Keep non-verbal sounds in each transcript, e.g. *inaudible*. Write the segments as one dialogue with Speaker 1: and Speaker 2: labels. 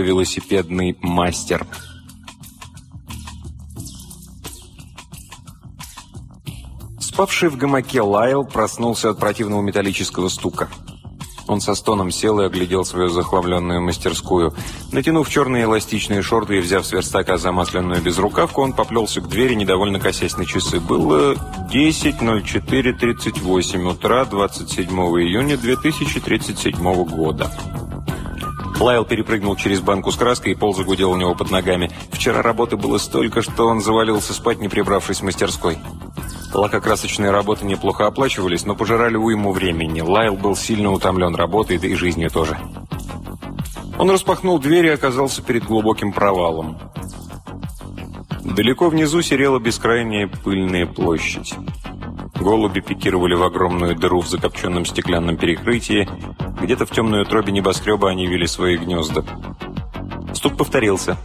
Speaker 1: велосипедный мастер. Спавший в гамаке Лайл проснулся от противного металлического стука. Он со стоном сел и оглядел свою захламленную мастерскую. Натянув черные эластичные шорты и взяв с верстака замасленную безрукавку, он поплелся к двери, недовольно косясь на часы. Было 10.04.38 утра 27 июня 2037 года. Лайл перепрыгнул через банку с краской, и пол загудел у него под ногами. Вчера работы было столько, что он завалился спать, не прибравшись в мастерской. Лакокрасочные работы неплохо оплачивались, но пожирали уйму времени. Лайл был сильно утомлен работой, да и жизнью тоже. Он распахнул дверь и оказался перед глубоким провалом. Далеко внизу серела бескрайняя пыльная площадь. Голуби пикировали в огромную дыру в закопченном стеклянном перекрытии. Где-то в темной утробе небоскреба они вели свои гнезда. Стук повторился.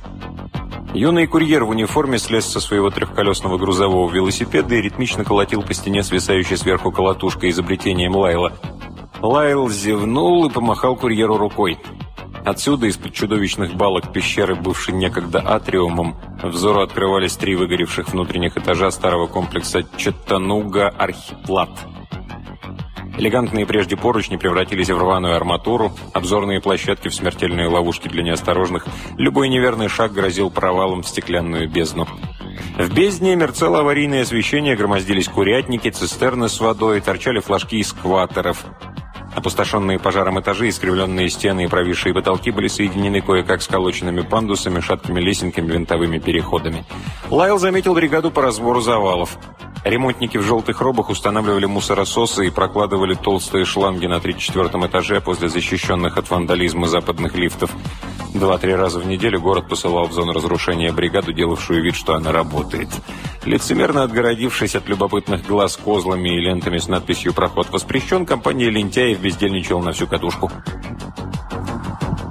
Speaker 1: Юный курьер в униформе слез со своего трехколесного грузового велосипеда и ритмично колотил по стене свисающей сверху колотушкой изобретением Лайла. Лайл зевнул и помахал курьеру рукой. Отсюда, из-под чудовищных балок пещеры, бывшей некогда атриумом, взору открывались три выгоревших внутренних этажа старого комплекса Четтануга-Архиплат – Элегантные прежде поручни превратились в рваную арматуру, обзорные площадки в смертельные ловушки для неосторожных. Любой неверный шаг грозил провалом в стеклянную бездну. В бездне мерцало аварийное освещение, громоздились курятники, цистерны с водой, торчали флажки из. Опустошенные пожаром этажи, искривленные стены и провисшие потолки были соединены кое-как сколоченными пандусами, шаткими лесенками, винтовыми переходами. Лайл заметил бригаду по разбору завалов. Ремонтники в желтых робах устанавливали мусорососы и прокладывали толстые шланги на 34 этаже после защищенных от вандализма западных лифтов. Два-три раза в неделю город посылал в зону разрушения бригаду, делавшую вид, что она работает. Лицемерно отгородившись от любопытных глаз козлами и лентами с надписью «Проход воспрещен», компания лентяев бездельничала на всю катушку.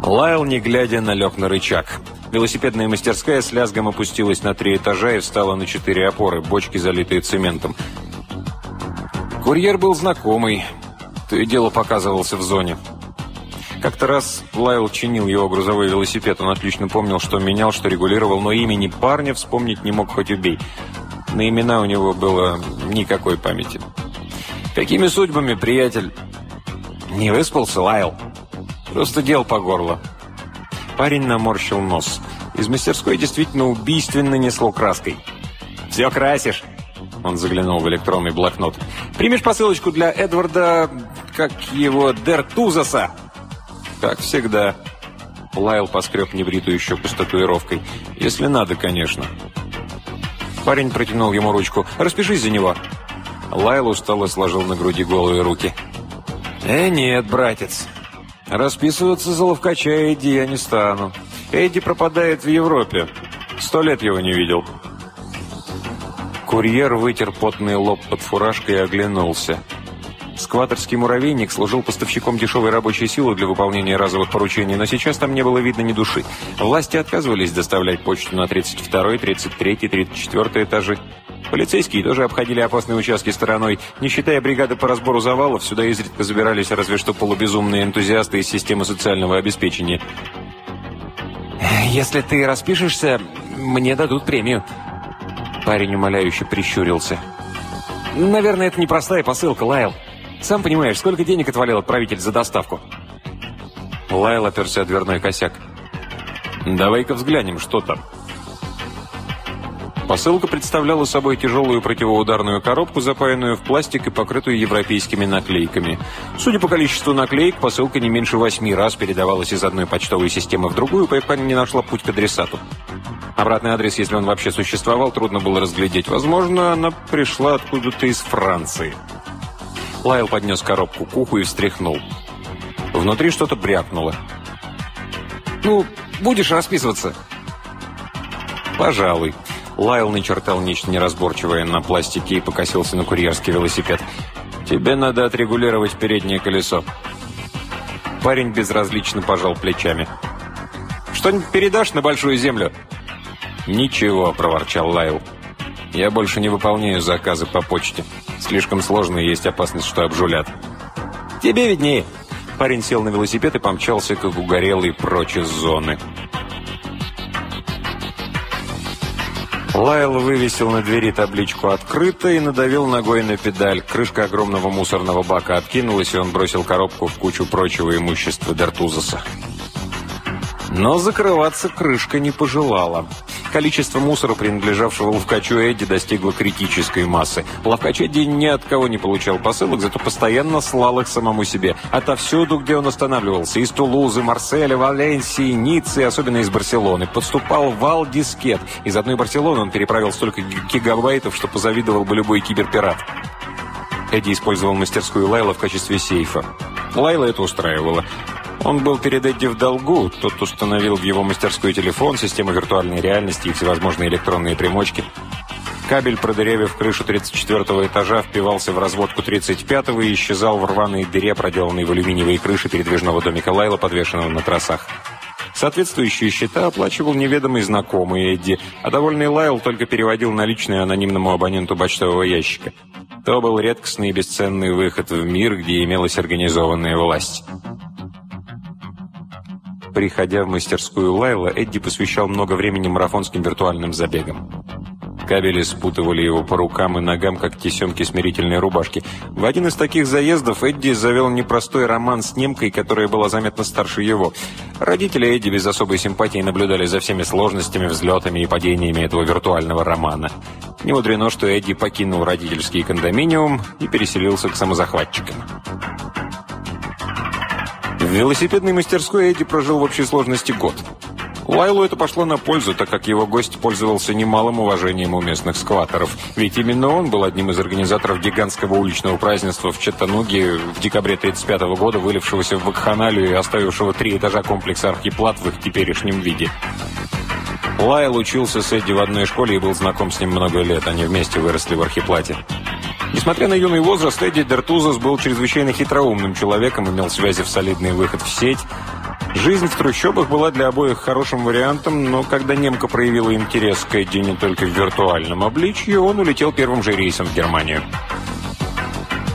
Speaker 1: Лайл, не глядя, налег на рычаг. Велосипедная мастерская с лязгом опустилась на три этажа и встала на четыре опоры, бочки, залитые цементом. Курьер был знакомый. То и дело показывался в зоне. Как-то раз Лайл чинил его грузовой велосипед. Он отлично помнил, что менял, что регулировал, но имени парня вспомнить не мог хоть убей. На имена у него было никакой памяти. «Какими судьбами, приятель?» «Не выспался, Лайл?» «Просто дел по горло». Парень наморщил нос. Из мастерской действительно убийственно несло краской. «Все красишь?» Он заглянул в электронный блокнот. «Примешь посылочку для Эдварда... как его... Дертузаса?» «Как всегда». Лайл поскреб небритую щеку с татуировкой. «Если надо, конечно». Парень протянул ему ручку. «Распишись за него». Лайл устало сложил на груди голые руки. «Э, нет, братец, Расписываться за ловкача Эдди я не стану. Эдди пропадает в Европе. Сто лет его не видел. Курьер вытер потный лоб под фуражкой и оглянулся. Скваторский муравейник служил поставщиком дешевой рабочей силы для выполнения разовых поручений, но сейчас там не было видно ни души. Власти отказывались доставлять почту на 32, 33, 34 этажи. Полицейские тоже обходили опасные участки стороной. Не считая бригады по разбору завалов, сюда изредка забирались разве что полубезумные энтузиасты из системы социального обеспечения. «Если ты распишешься, мне дадут премию». Парень умоляюще прищурился. «Наверное, это непростая посылка, Лайл. Сам понимаешь, сколько денег отвалил отправитель за доставку?» Лайл оперся о дверной косяк. «Давай-ка взглянем, что там». Посылка представляла собой тяжелую противоударную коробку, запаянную в пластик и покрытую европейскими наклейками. Судя по количеству наклеек, посылка не меньше восьми раз передавалась из одной почтовой системы в другую, пока не нашла путь к адресату. Обратный адрес, если он вообще существовал, трудно было разглядеть. Возможно, она пришла откуда-то из Франции. Лайл поднес коробку к уху и встряхнул. Внутри что-то брякнуло. «Ну, будешь расписываться?» «Пожалуй». Лайл начертал нечто неразборчивое на пластике и покосился на курьерский велосипед. «Тебе надо отрегулировать переднее колесо». Парень безразлично пожал плечами. «Что-нибудь передашь на Большую Землю?» «Ничего», — проворчал Лайл. «Я больше не выполняю заказы по почте. Слишком сложно и есть опасность, что обжулят». «Тебе виднее». Парень сел на велосипед и помчался, как угорелый, прочь из зоны. Лайл вывесил на двери табличку «Открыто» и надавил ногой на педаль. Крышка огромного мусорного бака откинулась, и он бросил коробку в кучу прочего имущества Дартузаса. Но закрываться крышка не пожелала. Количество мусора, принадлежавшего ловкачу Эдди, достигло критической массы. Ловкач Эдди ни от кого не получал посылок, зато постоянно слал их самому себе. Отовсюду, где он останавливался, из Тулузы, Марселя, Валенсии, Ниццы, особенно из Барселоны, подступал вал дискет. Из одной Барселоны он переправил столько гигабайтов, что позавидовал бы любой киберпират. Эдди использовал мастерскую Лайла в качестве сейфа. Лайла это устраивало. Он был перед Эдди в долгу. Тот установил в его мастерской телефон, систему виртуальной реальности и всевозможные электронные примочки. Кабель, продырявив крышу 34-го этажа, впивался в разводку 35-го и исчезал в рваной дыре, проделанной в алюминиевой крыше передвижного домика Лайла, подвешенного на тросах. Соответствующие счета оплачивал неведомый знакомый Эдди, а довольный Лайл только переводил наличные анонимному абоненту почтового ящика. То был редкостный и бесценный выход в мир, где имелась организованная власть. Приходя в мастерскую Лайла, Эдди посвящал много времени марафонским виртуальным забегам. Кабели спутывали его по рукам и ногам, как тесемки смирительной рубашки. В один из таких заездов Эдди завел непростой роман с немкой, которая была заметно старше его. Родители Эдди без особой симпатии наблюдали за всеми сложностями, взлетами и падениями этого виртуального романа. Не мудрено, что Эдди покинул родительский кондоминиум и переселился к самозахватчикам. В велосипедной мастерской Эдди прожил в общей сложности год. Лайлу это пошло на пользу, так как его гость пользовался немалым уважением у местных скваторов. Ведь именно он был одним из организаторов гигантского уличного празднества в Чаттануге в декабре 1935 года, вылившегося в вакханалию и оставившего три этажа комплекса «Архиплат» в их теперешнем виде. Лайл учился с Эдди в одной школе и был знаком с ним много лет. Они вместе выросли в Архиплате. Несмотря на юный возраст, Эдди Дертузас был чрезвычайно хитроумным человеком, имел связи в солидный выход в сеть. Жизнь в трущобах была для обоих хорошим вариантом, но когда немка проявила интерес к Эдди не только в виртуальном обличье, он улетел первым же рейсом в Германию.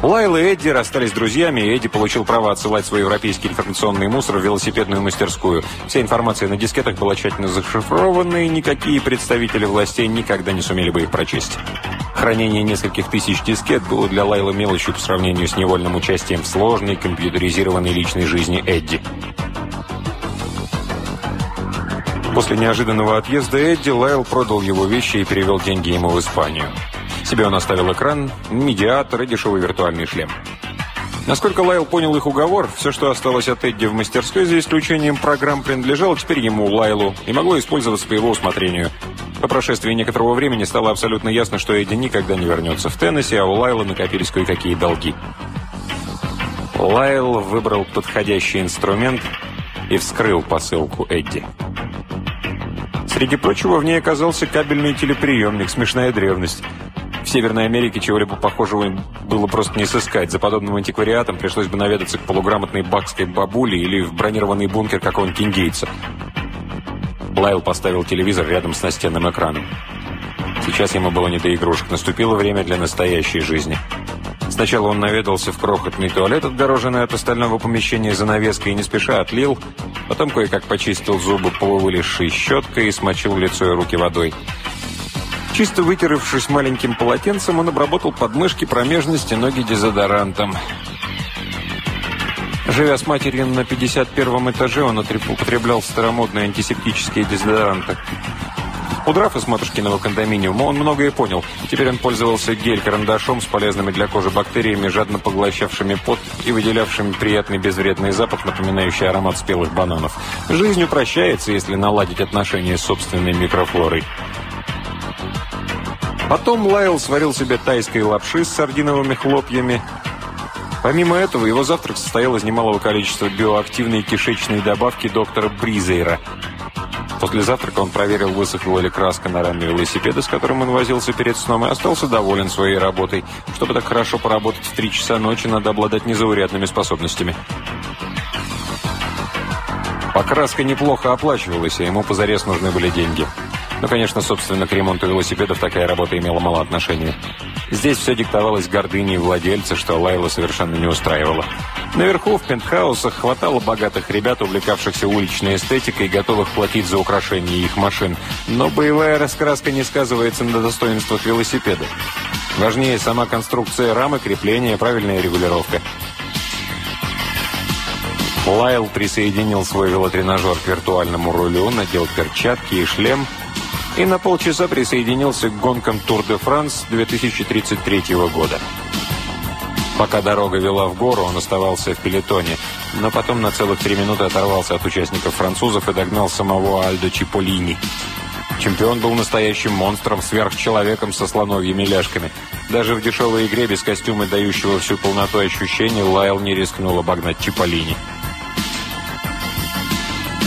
Speaker 1: Лайла и Эдди расстались друзьями, и Эдди получил право отсылать свой европейский информационный мусор в велосипедную мастерскую. Вся информация на дискетах была тщательно зашифрована, и никакие представители властей никогда не сумели бы их прочесть. Хранение нескольких тысяч дискет было для Лайла мелочью по сравнению с невольным участием в сложной компьютеризированной личной жизни Эдди. После неожиданного отъезда Эдди Лайл продал его вещи и перевел деньги ему в Испанию. Себе он оставил экран, медиатор и дешевый виртуальный шлем. Насколько Лайл понял их уговор, все, что осталось от Эдди в мастерской, за исключением программ, принадлежало теперь ему, Лайлу, и могло использоваться по его усмотрению. По прошествии некоторого времени стало абсолютно ясно, что Эдди никогда не вернется в Теннесси, а у Лайла накопились кое-какие долги. Лайл выбрал подходящий инструмент и вскрыл посылку Эдди. Среди прочего, в ней оказался кабельный телеприемник, смешная древность. В Северной Америке чего-либо похожего было просто не сыскать. За подобным антиквариатом пришлось бы наведаться к полуграмотной бакской бабуле или в бронированный бункер какого-нибудь индейца. Лайл поставил телевизор рядом с настенным экраном. Сейчас ему было не до игрушек. Наступило время для настоящей жизни. Сначала он наведался в крохотный туалет, отгороженный от остального помещения занавеской, и не спеша отлил. Потом кое-как почистил зубы полувылезшей щеткой и смочил лицо и руки водой. Чисто вытеревшись маленьким полотенцем, он обработал подмышки, промежности, ноги дезодорантом. Живя с матерью на 51 этаже, он употреблял старомодные антисептические дезодоранты. Удрав из матушкиного кондоминиума, он многое понял. Теперь он пользовался гель-карандашом с полезными для кожи бактериями, жадно поглощавшими пот и выделявшими приятный безвредный запах, напоминающий аромат спелых бананов. Жизнь упрощается, если наладить отношения с собственной микрофлорой. Потом Лайл сварил себе тайской лапши с сардиновыми хлопьями. Помимо этого, его завтрак состоял из немалого количества биоактивной кишечной добавки доктора Бризейра. После завтрака он проверил, высохла ли краска на раме велосипеда, с которым он возился перед сном, и остался доволен своей работой. Чтобы так хорошо поработать в три часа ночи, надо обладать незаурядными способностями. Покраска неплохо оплачивалась, и ему позарез нужны были деньги. Но, конечно, собственно, к ремонту велосипедов такая работа имела мало отношения. Здесь все диктовалось гордыней владельца, что Лайла совершенно не устраивало. Наверху, в пентхаусах, хватало богатых ребят, увлекавшихся уличной эстетикой и готовых платить за украшение их машин. Но боевая раскраска не сказывается на достоинствах велосипеда. Важнее сама конструкция рамы, крепление, правильная регулировка. Лайл присоединил свой велотренажер к виртуальному рулю, надел перчатки и шлем и на полчаса присоединился к гонкам Тур де Франс 2033 года. Пока дорога вела в гору, он оставался в пелетоне, но потом на целых три минуты оторвался от участников французов и догнал самого Альдо Чиполлини. Чемпион был настоящим монстром, сверхчеловеком со слоновьими ляжками. Даже в дешевой игре без костюма, дающего всю полноту ощущений, Лайл не рискнул обогнать Чиполлини.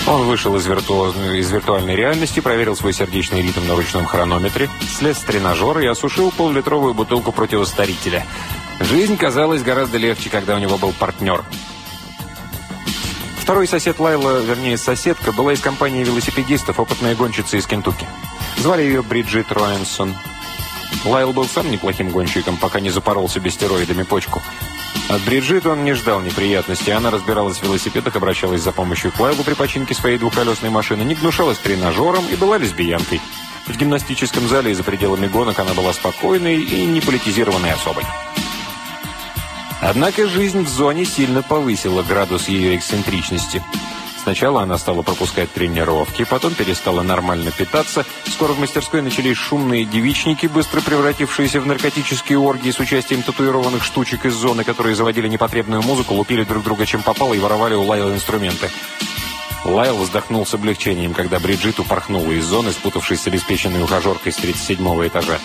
Speaker 1: Он вышел из, вирту... из виртуальной реальности, проверил свой сердечный ритм на ручном хронометре, слез с тренажера и осушил поллитровую бутылку противостарителя. Жизнь казалась гораздо легче, когда у него был партнер. Второй сосед Лайла, вернее соседка, была из компании велосипедистов, опытная гонщица из Кентукки. Звали ее Бриджит Роэнсон. Лайл был сам неплохим гонщиком, пока не запорол себе стероидами почку. От Бриджит он не ждал неприятностей. Она разбиралась в велосипедах, обращалась за помощью к Лайлу при починке своей двухколесной машины, не гнушалась тренажером и была лесбиянкой. В гимнастическом зале и за пределами гонок она была спокойной и не политизированной особой. Однако жизнь в зоне сильно повысила градус ее эксцентричности – Сначала она стала пропускать тренировки, потом перестала нормально питаться. Скоро в мастерской начались шумные девичники, быстро превратившиеся в наркотические оргии с участием татуированных штучек из зоны, которые заводили непотребную музыку, лупили друг друга чем попало и воровали у Лайла инструменты. Лайл вздохнул с облегчением, когда Бриджит упорхнула из зоны, спутавшись с обеспеченной ухажеркой с 37-го этажа.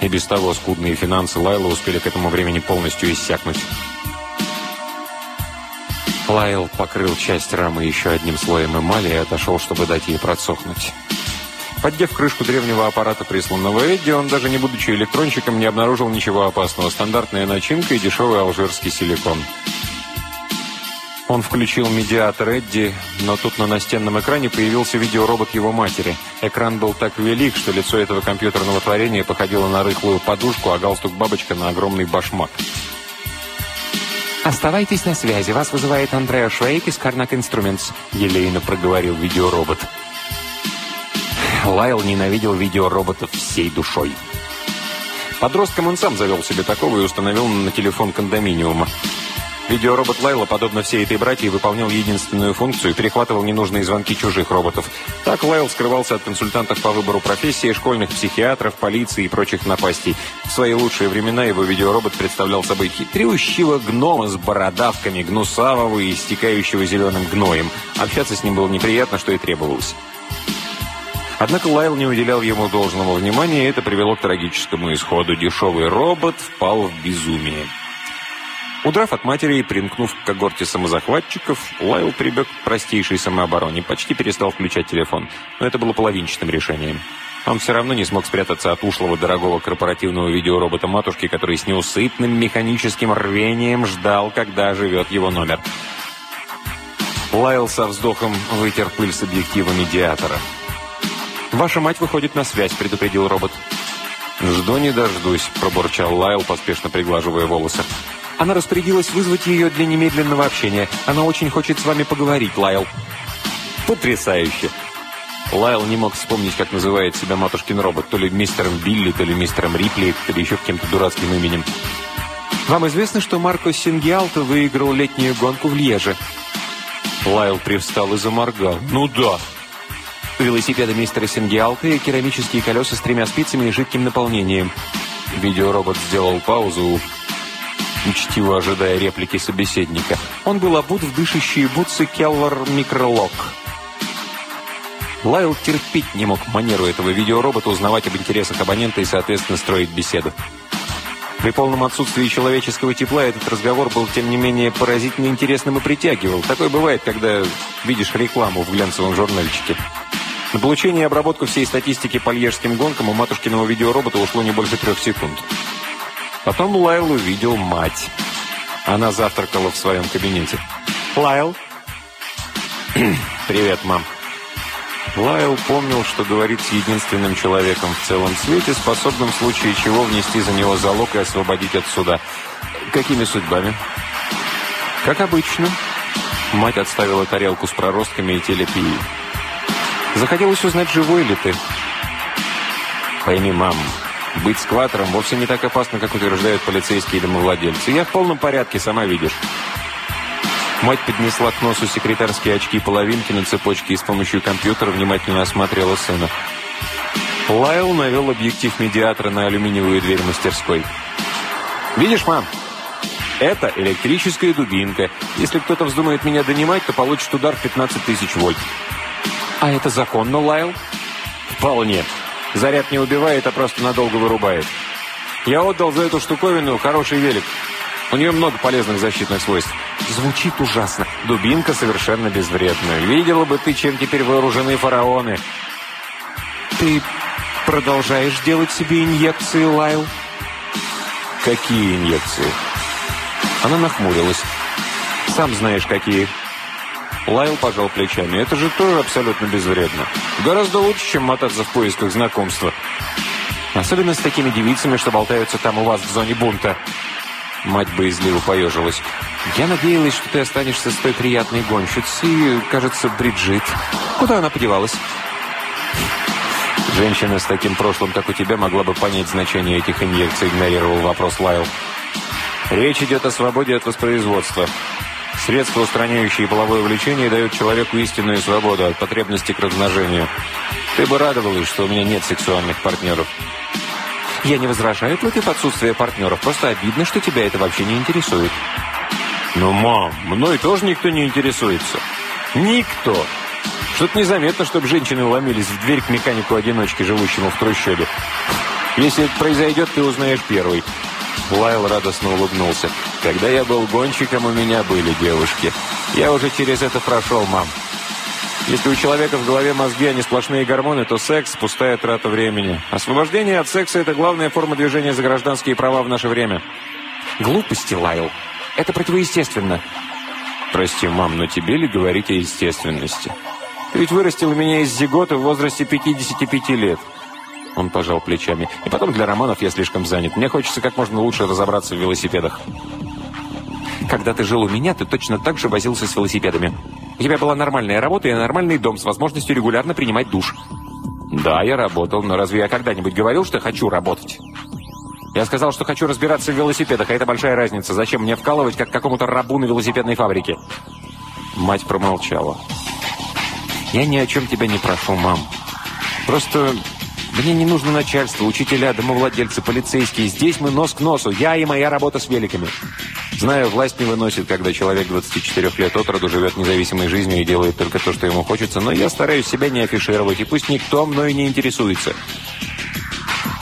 Speaker 1: И без того скудные финансы Лайла успели к этому времени полностью иссякнуть. Лайл покрыл часть рамы еще одним слоем эмали и отошел, чтобы дать ей просохнуть. Поддев крышку древнего аппарата, присланного Эдди, он, даже не будучи электронщиком, не обнаружил ничего опасного. Стандартная начинка и дешевый алжирский силикон. Он включил медиатор Эдди, но тут на настенном экране появился видеоробот его матери. Экран был так велик, что лицо этого компьютерного творения походило на рыхлую подушку, а галстук-бабочка на огромный башмак.
Speaker 2: «Оставайтесь на связи. Вас вызывает Андреа Швейк из Карнак Инструментс», — елейно проговорил видеоробот.
Speaker 1: Лайл ненавидел видеороботов всей душой. Подростком он сам завел себе такого и установил на телефон кондоминиума. Видеоробот Лайла, подобно всей этой братье, выполнял единственную функцию – перехватывал ненужные звонки чужих роботов. Так Лайл скрывался от консультантов по выбору профессии, школьных психиатров, полиции и прочих напастей. В свои лучшие времена его видеоробот представлял собой хитрющего гнома с бородавками, гнусавого и истекающего зеленым гноем. Общаться с ним было неприятно, что и требовалось. Однако Лайл не уделял ему должного внимания, и это привело к трагическому исходу. Дешевый робот впал в безумие. Удрав от матери и примкнув к когорте самозахватчиков, Лайл прибег к простейшей самообороне, почти перестал включать телефон. Но это было половинчатым решением. Он все равно не смог спрятаться от ушлого дорогого корпоративного видеоробота матушки, который с неусыпным механическим рвением ждал, когда живет его номер. Лайл со вздохом вытер пыль с объектива медиатора. «Ваша мать выходит на связь», — предупредил робот. «Жду не дождусь», — пробурчал Лайл, поспешно приглаживая волосы. Она распорядилась вызвать ее для немедленного общения. Она очень хочет с вами поговорить, Лайл». «Потрясающе!» Лайл не мог вспомнить, как называет себя матушкин робот. То ли мистером Билли, то ли мистером Рипли, то ли еще каким-то дурацким именем. «Вам известно, что Марко Сингиалто выиграл летнюю гонку в Льеже?» Лайл привстал и заморгал. «Ну да!» Велосипеды мистера Сингиалто и керамические колеса с тремя спицами и жидким наполнением. Видеоробот сделал паузу, учтиво ожидая реплики собеседника. Он был обут в дышащие бутсы Келлар Микролок. Лайл терпеть не мог манеру этого видеоробота узнавать об интересах абонента и, соответственно, строить беседу. При полном отсутствии человеческого тепла этот разговор был, тем не менее, поразительно интересным и притягивал. Такое бывает, когда видишь рекламу в глянцевом журнальчике. На получение и обработку всей статистики по льежским гонкам у матушкиного видеоробота ушло не больше трех секунд. Потом Лайл увидел мать. Она завтракала в своем кабинете. «Лайл?» *clears throat* «Привет, мам». Лайл помнил, что говорит с единственным человеком в целом свете, способным в случае чего внести за него залог и освободить от суда. «Какими судьбами?» «Как обычно». Мать отставила тарелку с проростками и телепией. «Захотелось узнать, живой ли ты?» «Пойми, мам, быть скватором вовсе не так опасно, как утверждают полицейские домовладельцы. Я в полном порядке, сама видишь». Мать поднесла к носу секретарские очки-половинки на цепочке и с помощью компьютера внимательно осмотрела сына. Лайл навел объектив медиатора на алюминиевую дверь мастерской. «Видишь, мам, это электрическая дубинка. Если кто-то вздумает меня донимать, то получит удар в 15 тысяч вольт». «А это законно, Лайл?» «Вполне. Заряд не убивает, а просто надолго вырубает. Я отдал за эту штуковину хороший велик. У нее много полезных защитных свойств. Звучит ужасно. Дубинка совершенно безвредна. Видела бы ты, чем теперь вооружены фараоны. Ты продолжаешь делать себе инъекции, Лайл? Какие инъекции? Она нахмурилась. Сам знаешь, какие. Лайл пожал плечами. Это же тоже абсолютно безвредно. Гораздо лучше, чем мотаться в поисках знакомства. Особенно с такими девицами, что болтаются там у вас в зоне бунта. Мать боязливо поежилась. «Я надеялась, что ты останешься с той приятной гонщицей, кажется, Бриджит. Куда она подевалась?» «Женщина с таким прошлым, как у тебя, могла бы понять значение этих инъекций», игнорировал вопрос Лайл. «Речь идет о свободе от воспроизводства. Средства, устраняющие половое влечение, дают человеку истинную свободу от потребности к размножению. Ты бы радовалась, что у меня нет сексуальных партнеров». Я не возражаю против отсутствия партнеров, просто обидно, что тебя это вообще не интересует. Ну, мам, мной тоже никто не интересуется. Никто. Что-то незаметно, чтобы женщины ломились в дверь к механику-одиночке, живущему в трущобе. Если это произойдет, ты узнаешь первый. Лайл радостно улыбнулся. Когда я был гонщиком, у меня были девушки. Я уже через это прошел, мам. Если у человека в голове мозги, а не сплошные гормоны, то секс – пустая трата времени. Освобождение от секса – это главная форма движения за гражданские права в наше время. Глупости, Лайл. Это противоестественно. Прости, мам, но тебе ли говорить о естественности? Ты ведь вырастил меня из зигота в возрасте 55 лет. Он пожал плечами. И потом для романов я слишком занят. Мне хочется как можно лучше разобраться в велосипедах. Когда ты жил у меня, ты точно так же возился с велосипедами. У тебя была нормальная работа и нормальный дом с возможностью регулярно принимать душ. Да, я работал, но разве я когда-нибудь говорил, что хочу работать? Я сказал, что хочу разбираться в велосипедах, а это большая разница. Зачем мне вкалывать, как какому-то рабу на велосипедной фабрике? Мать промолчала. Я ни о чем тебя не прошу, мам. Просто мне не нужно начальство, учителя, домовладельцы, полицейские. Здесь мы нос к носу. Я и моя работа с великами. Знаю, власть не выносит, когда человек 24 лет от роду живет независимой жизнью и делает только то, что ему хочется, но я стараюсь себя не афишировать, и пусть никто мной не интересуется.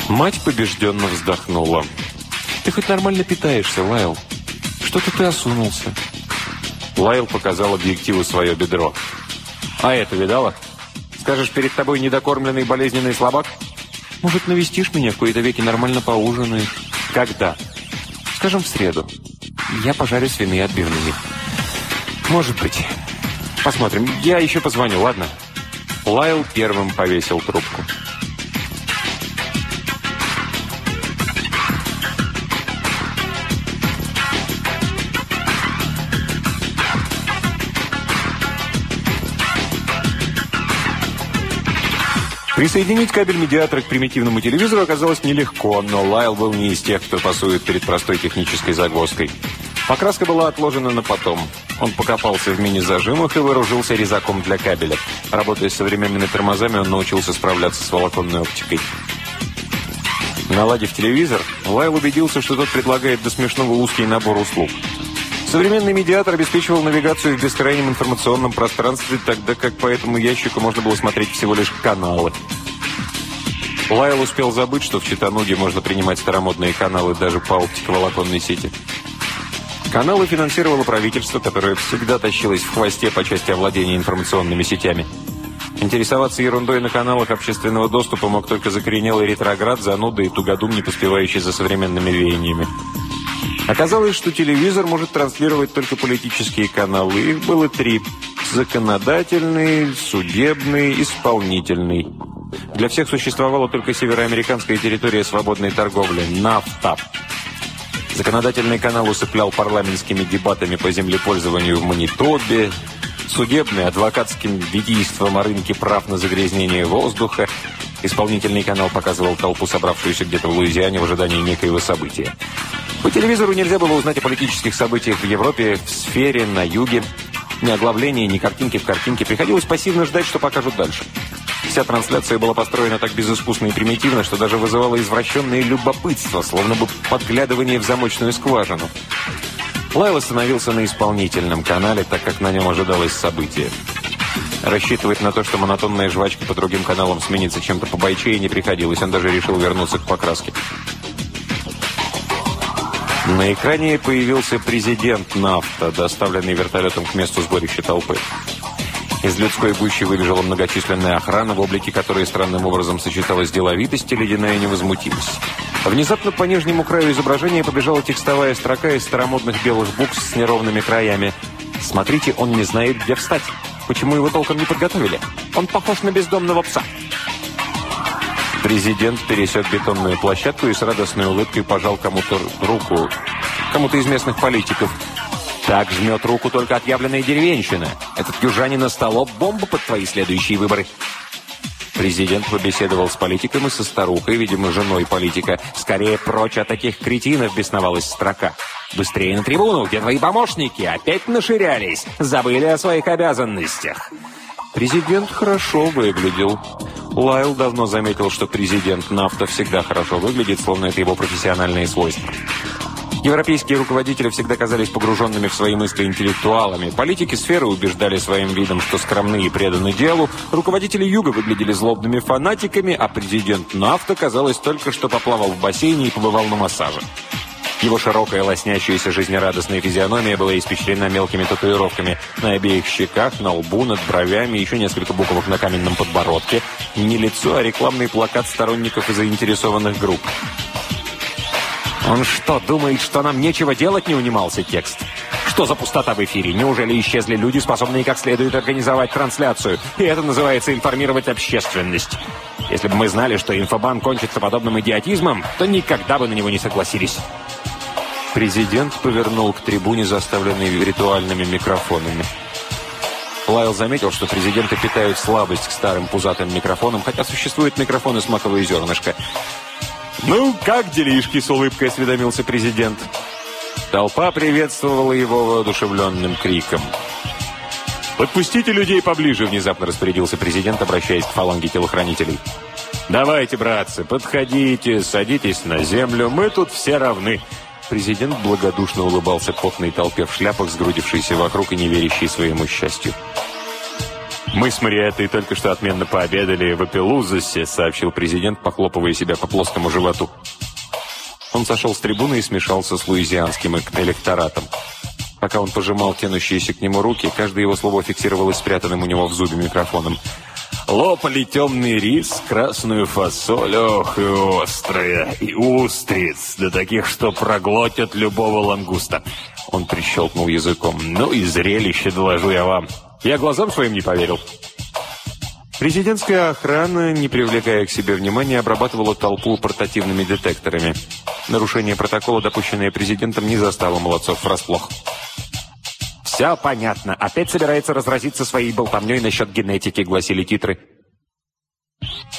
Speaker 1: Мать побежденно вздохнула. «Ты хоть нормально питаешься, Лайл? Что-то ты осунулся». Лайл показал объективу свое бедро. «А это видала? Скажешь, перед тобой недокормленный болезненный слабак? Может, навестишь меня в кои-то веки нормально поужинаешь? Когда? Скажем, в среду. Я пожарю свиные отбивными. Может быть. Посмотрим. Я еще позвоню, ладно? Лайл первым повесил трубку. Присоединить кабель медиатора к примитивному телевизору оказалось нелегко, но Лайл был не из тех, кто пасует перед простой технической загвоздкой. Покраска была отложена на потом. Он покопался в мини-зажимах и вооружился резаком для кабеля. Работая с современными тормозами, он научился справляться с волоконной оптикой. Наладив телевизор, Лайл убедился, что тот предлагает до смешного узкий набор услуг. Современный медиатор обеспечивал навигацию в бескрайнем информационном пространстве, тогда как по этому ящику можно было смотреть всего лишь каналы. Лайл успел забыть, что в Читануге можно принимать старомодные каналы даже по оптиковолоконной сети. Каналы финансировало правительство, которое всегда тащилось в хвосте по части овладения информационными сетями. Интересоваться ерундой на каналах общественного доступа мог только закоренелый ретроград, зануда и тугодум, не поспевающий за современными веяниями. Оказалось, что телевизор может транслировать только политические каналы. Их было три. Законодательный, судебный, исполнительный. Для всех существовала только североамериканская территория свободной торговли – НАФТАП. Законодательный канал усыплял парламентскими дебатами по землепользованию в Манитобе, судебный, адвокатским видийством о рынке прав на загрязнение воздуха. Исполнительный канал показывал толпу, собравшуюся где-то в Луизиане в ожидании некоего события. По телевизору нельзя было узнать о политических событиях в Европе, в сфере, на юге. Ни оглавления, ни картинки в картинке. Приходилось пассивно ждать, что покажут дальше. Вся трансляция была построена так безыскусно и примитивно, что даже вызывало извращенное любопытство, словно бы подглядывание в замочную скважину. Лайл остановился на исполнительном канале, так как на нем ожидалось событие. Рассчитывать на то, что монотонная жвачка по другим каналам сменится чем-то побойчее, не приходилось. Он даже решил вернуться к покраске. На экране появился президент «Нафта», доставленный вертолетом к месту сборища толпы. Из людской гущи выбежала многочисленная охрана, в облике которой странным образом сочеталась деловитость и ледяная невозмутимость. Внезапно по нижнему краю изображения побежала текстовая строка из старомодных белых букв с неровными краями. «Смотрите, он не знает, где встать. Почему его толком не подготовили? Он похож на бездомного пса». Президент пересек бетонную площадку и с радостной улыбкой пожал кому-то руку, кому-то из местных политиков – так жмет руку только отъявленная деревенщина. Этот южанин столоб бомба под твои следующие выборы. Президент побеседовал с политиком и со старухой, видимо, женой политика. «Скорее прочь от таких кретинов!» – бесновалась строка. «Быстрее на трибуну! Где твои помощники? Опять наширялись! Забыли о своих обязанностях!» Президент хорошо выглядел. Лайл давно заметил, что президент Нафта всегда хорошо выглядит, словно это его профессиональные свойства. Европейские руководители всегда казались погруженными в свои мысли интеллектуалами. Политики сферы убеждали своим видом, что скромны и преданы делу. Руководители Юга выглядели злобными фанатиками, а президент Нафта, казалось, только что поплавал в бассейне и побывал на массаже. Его широкая, лоснящаяся, жизнерадостная физиономия была испещрена мелкими татуировками на обеих щеках, на лбу, над бровями, еще несколько буквок на каменном подбородке. Не лицо, а рекламный плакат сторонников и заинтересованных групп. «Он что, думает, что нам нечего делать?» – не унимался текст. «Что за пустота в эфире? Неужели исчезли люди, способные как следует организовать трансляцию? И это называется информировать общественность. Если бы мы знали, что инфобан кончится подобным идиотизмом, то никогда бы на него не согласились». Президент повернул к трибуне, заставленной ритуальными микрофонами. Лайл заметил, что президенты питают слабость к старым пузатым микрофонам, хотя существуют микрофоны с маковой зернышко. «Ну, как делишки?» – с улыбкой осведомился президент. Толпа приветствовала его воодушевленным криком. «Подпустите людей поближе», – внезапно распорядился президент, обращаясь к фаланге телохранителей. «Давайте, братцы, подходите, садитесь на землю, мы тут все равны». Президент благодушно улыбался потной толпе в шляпах, сгрудившейся вокруг и не верящей своему счастью. «Мы с Мариэтой только что отменно пообедали в Эпелузосе», сообщил президент, похлопывая себя по плоскому животу. Он сошел с трибуны и смешался с луизианским электоратом. Пока он пожимал тянущиеся к нему руки, каждое его слово фиксировалось спрятанным у него в зубе микрофоном. Лопали темный рис, красную фасоль, ох, и острая, и устриц, до таких, что проглотят любого лангуста. Он прищелкнул языком. Ну и зрелище, доложу я вам. Я глазам своим не поверил. Президентская охрана, не привлекая к себе внимания, обрабатывала толпу портативными детекторами. Нарушение протокола, допущенное президентом, не застало молодцов врасплох. «Все понятно. Опять собирается разразиться своей болтовней насчет генетики», — гласили титры.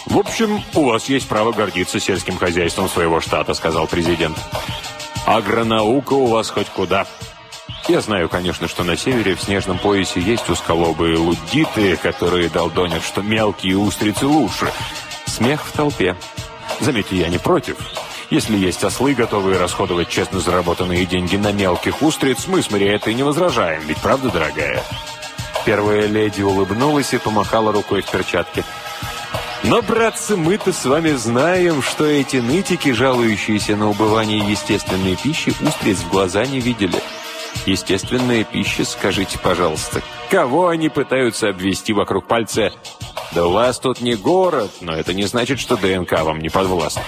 Speaker 1: «В общем, у вас есть право гордиться сельским хозяйством своего штата», — сказал президент. «Агронаука у вас хоть куда». Я знаю, конечно, что на севере в снежном поясе есть узколобые лудиты, которые долдонят, что мелкие устрицы лучше. Смех в толпе. Заметьте, я не против. Если есть ослы, готовые расходовать честно заработанные деньги на мелких устриц, мы с Мариэтой не возражаем, ведь правда, дорогая?» Первая леди улыбнулась и помахала рукой в перчатке. «Но, братцы, мы-то с вами знаем, что эти нытики, жалующиеся на убывание естественной пищи, устриц в глаза не видели». Естественная пища, скажите, пожалуйста, кого они пытаются обвести вокруг пальца? Да у вас тут не город, но это не значит, что ДНК вам не подвластна.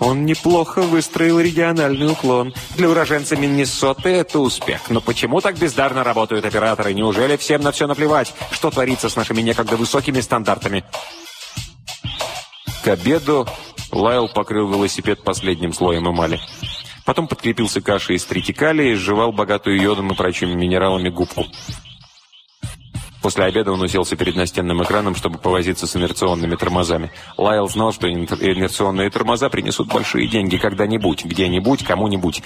Speaker 1: Он неплохо выстроил региональный уклон. Для уроженца Миннесоты это успех. Но почему так бездарно работают операторы? Неужели всем на все наплевать? Что творится с нашими некогда высокими стандартами? К обеду Лайл покрыл велосипед последним слоем эмали. Потом подкрепился кашей из тритикали и сживал богатую йодом и прочими минералами губку. После обеда он уселся перед настенным экраном, чтобы повозиться с инерционными тормозами. Лайл знал, что инерционные тормоза принесут большие деньги когда-нибудь, где-нибудь, кому-нибудь.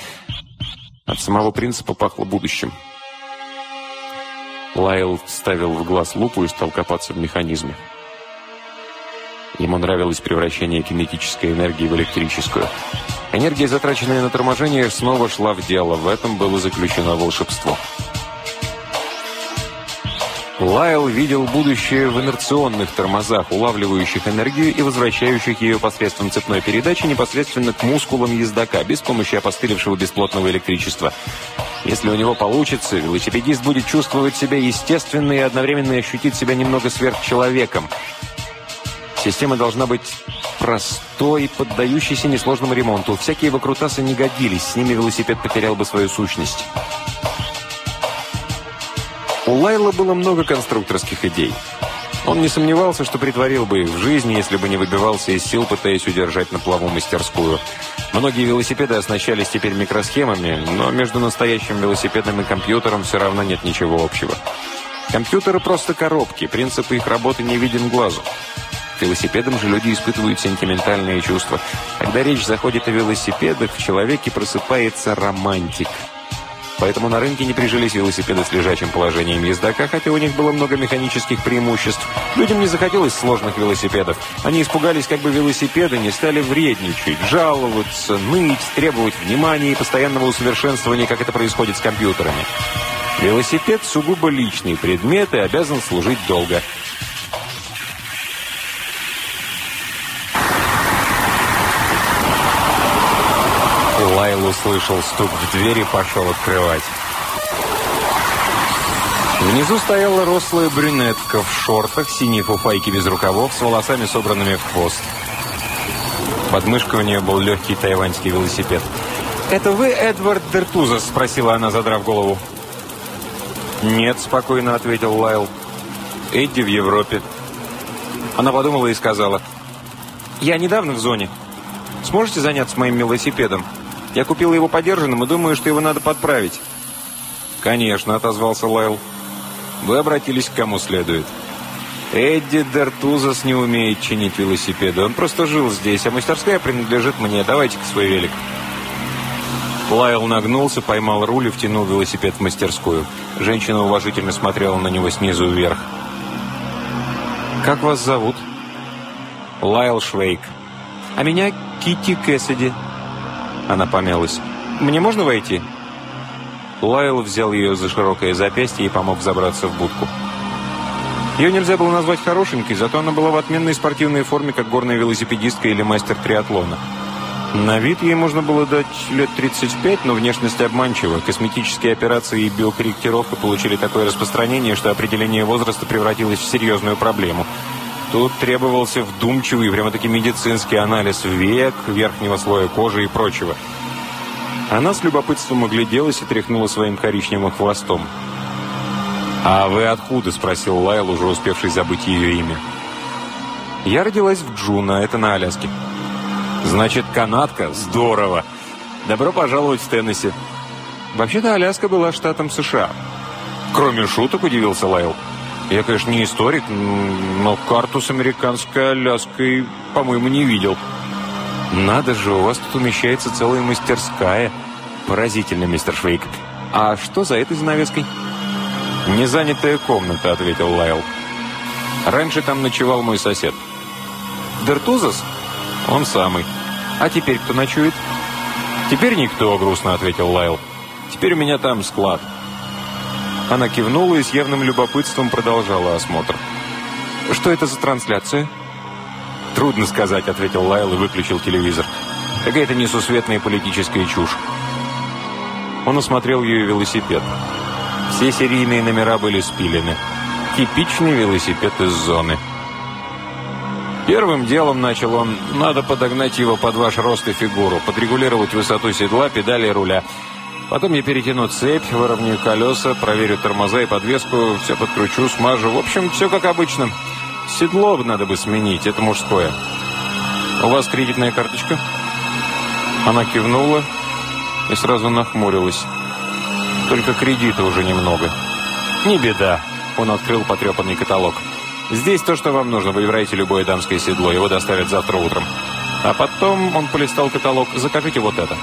Speaker 1: От самого принципа пахло будущим. Лайл вставил в глаз лупу и стал копаться в механизме. Ему нравилось превращение кинетической энергии в электрическую. Энергия, затраченная на торможение, снова шла в дело. В этом было заключено волшебство. Лайл видел будущее в инерционных тормозах, улавливающих энергию и возвращающих ее посредством цепной передачи непосредственно к мускулам ездока, без помощи опостылевшего бесплотного электричества. Если у него получится, велосипедист будет чувствовать себя естественно и одновременно ощутить себя немного сверхчеловеком. Система должна быть простой, поддающейся несложному ремонту. Всякие выкрутасы не годились, с ними велосипед потерял бы свою сущность. У Лайла было много конструкторских идей. Он не сомневался, что притворил бы их в жизни, если бы не выбивался из сил, пытаясь удержать на плаву мастерскую. Многие велосипеды оснащались теперь микросхемами, но между настоящим велосипедом и компьютером все равно нет ничего общего. Компьютеры просто коробки, принцип их работы не виден глазу. К велосипедам же люди испытывают сентиментальные чувства. Когда речь заходит о велосипедах, в человеке просыпается романтик – Поэтому на рынке не прижились велосипеды с лежачим положением ездока, хотя у них было много механических преимуществ. Людям не захотелось сложных велосипедов. Они испугались, как бы велосипеды не стали вредничать, жаловаться, ныть, требовать внимания и постоянного усовершенствования, как это происходит с компьютерами. Велосипед сугубо личный предмет и обязан служить долго. Лайл услышал стук в дверь и пошел открывать. Внизу стояла рослая брюнетка в шортах, синей фуфайке без рукавов, с волосами собранными в хвост. Под мышкой у нее был легкий тайваньский велосипед. «Это вы, Эдвард Дертузас?» – спросила она, задрав голову. «Нет», – спокойно ответил Лайл. «Эдди в Европе». Она подумала и сказала. «Я недавно в зоне. Сможете заняться моим велосипедом?» Я купил его подержанным и думаю, что его надо подправить». «Конечно», — отозвался Лайл. «Вы обратились к кому следует». «Эдди Дертузас не умеет чинить велосипеды. Он просто жил здесь, а мастерская принадлежит мне. Давайте-ка свой велик». Лайл нагнулся, поймал руль и втянул велосипед в мастерскую. Женщина уважительно смотрела на него снизу вверх. «Как вас зовут?» «Лайл Швейк». «А меня Кити Кэссиди». Она помялась. «Мне можно войти?» Лайл взял ее за широкое запястье и помог забраться в будку. Ее нельзя было назвать хорошенькой, зато она была в отменной спортивной форме, как горная велосипедистка или мастер триатлона. На вид ей можно было дать лет 35, но внешность обманчива. Косметические операции и биокорректировка получили такое распространение, что определение возраста превратилось в серьезную проблему. Тут требовался вдумчивый, прямо-таки медицинский анализ век, верхнего слоя кожи и прочего. Она с любопытством огляделась и тряхнула своим коричневым хвостом. «А вы откуда?» – спросил Лайл, уже успевший забыть ее имя. «Я родилась в Джуно, это на Аляске». «Значит, канадка? Здорово! Добро пожаловать в Теннесси!» «Вообще-то Аляска была штатом США». «Кроме шуток», – удивился Лайл. Я, конечно, не историк, но карту с американской Аляской, по-моему, не видел. Надо же, у вас тут умещается целая мастерская. Поразительно, мистер Швейк. А что за этой занавеской? «Незанятая комната», — ответил Лайл. «Раньше там ночевал мой сосед». «Дертузас?» «Он самый». «А теперь кто ночует?» «Теперь никто», — грустно ответил Лайл. «Теперь у меня там склад». Она кивнула и с явным любопытством продолжала осмотр. «Что это за трансляция?» «Трудно сказать», — ответил Лайл и выключил телевизор. «Какая-то несусветная политическая чушь». Он осмотрел ее велосипед. Все серийные номера были спилены. Типичный велосипед из зоны. Первым делом, начал он, надо подогнать его под ваш рост и фигуру, подрегулировать высоту седла, педали и руля. Потом я перетяну цепь, выровняю колеса, проверю тормоза и подвеску, все подкручу, смажу. В общем, все как обычно. Седло надо бы сменить, это мужское. У вас кредитная карточка? Она кивнула. и сразу нахмурилась. Только кредита уже немного. «Не беда», — он открыл потрепанный каталог. «Здесь то, что вам нужно. Выбирайте любое дамское седло. Его доставят завтра утром. А потом он полистал каталог. Закажите вот это».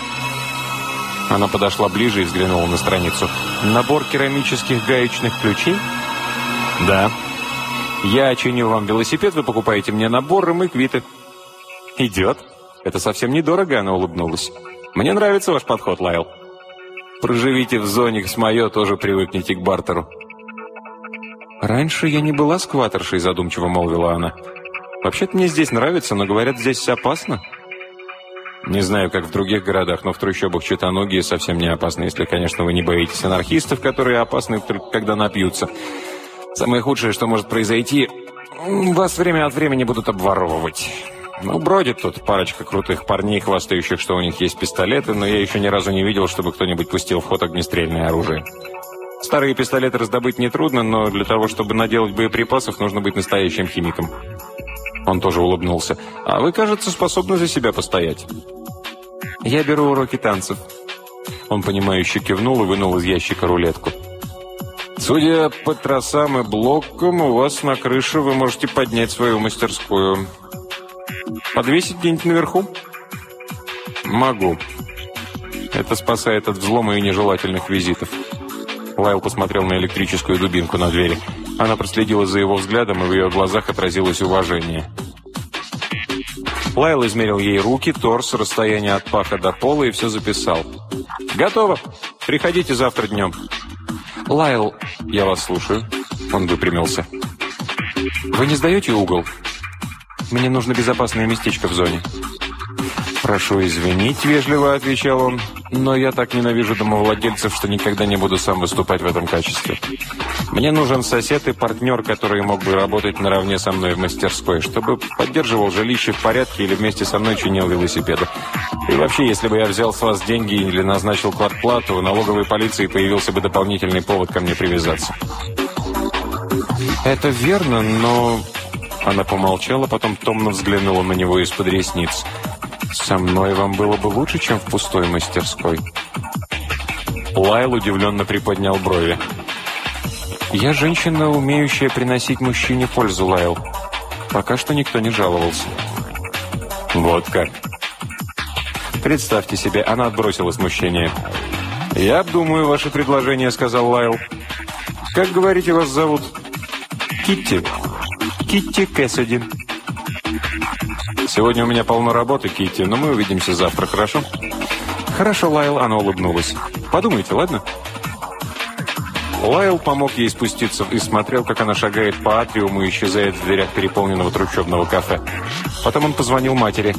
Speaker 1: Она подошла ближе и взглянула на страницу. «Набор керамических гаечных ключей?» «Да». «Я чиню вам велосипед, вы покупаете мне набор, и мы квиты». «Идет. Это совсем недорого», — она улыбнулась. «Мне нравится ваш подход, Лайл». «Проживите в зоне с мое, тоже привыкните к бартеру». «Раньше я не была скваторшей», — задумчиво молвила она. «Вообще-то мне здесь нравится, но говорят, здесь опасно». Не знаю, как в других городах, но в трущобах читоногие совсем не опасны, если, конечно, вы не боитесь анархистов, которые опасны только когда напьются. Самое худшее, что может произойти, вас время от времени будут обворовывать. Ну, бродит тут парочка крутых парней, хвастающих, что у них есть пистолеты, но я еще ни разу не видел, чтобы кто-нибудь пустил в ход огнестрельное оружие. Старые пистолеты раздобыть нетрудно, но для того, чтобы наделать боеприпасов, нужно быть настоящим химиком. Он тоже улыбнулся. «А вы, кажется, способны за себя постоять». «Я беру уроки танцев». Он, понимающе кивнул и вынул из ящика рулетку. «Судя по тросам и блокам, у вас на крыше вы можете поднять свою мастерскую. Подвесить где-нибудь наверху?» «Могу. Это спасает от взлома и нежелательных визитов». Лайл посмотрел на электрическую дубинку на двери. Она проследила за его взглядом, и в ее глазах отразилось уважение. Лайл измерил ей руки, торс, расстояние от паха до пола и все записал. «Готово. Приходите завтра днем». «Лайл, я вас слушаю». Он выпрямился. «Вы не сдаете угол? Мне нужно безопасное местечко в зоне». «Прошу извинить», — вежливо отвечал он, «но я так ненавижу домовладельцев, что никогда не буду сам выступать в этом качестве. Мне нужен сосед и партнер, который мог бы работать наравне со мной в мастерской, чтобы поддерживал жилище в порядке или вместе со мной чинил велосипеды. И вообще, если бы я взял с вас деньги или назначил квартплату, у налоговой полиции появился бы дополнительный повод ко мне привязаться». «Это верно, но...» Она помолчала, потом томно взглянула на него из-под ресниц. «Со мной вам было бы лучше, чем в пустой мастерской». Лайл удивленно приподнял брови. «Я женщина, умеющая приносить мужчине пользу, Лайл. Пока что никто не жаловался». «Вот как». «Представьте себе, она отбросила смущение». «Я обдумаю ваше предложение», — сказал Лайл. «Как, говорите, вас зовут?» «Китти». «Китти Кэссиди». «Сегодня у меня полно работы, Китти, но мы увидимся завтра, хорошо?» «Хорошо, Лайл», — она улыбнулась. «Подумайте, ладно?» Лайл помог ей спуститься и смотрел, как она шагает по атриуму и исчезает в дверях переполненного трущобного кафе. Потом он позвонил матери.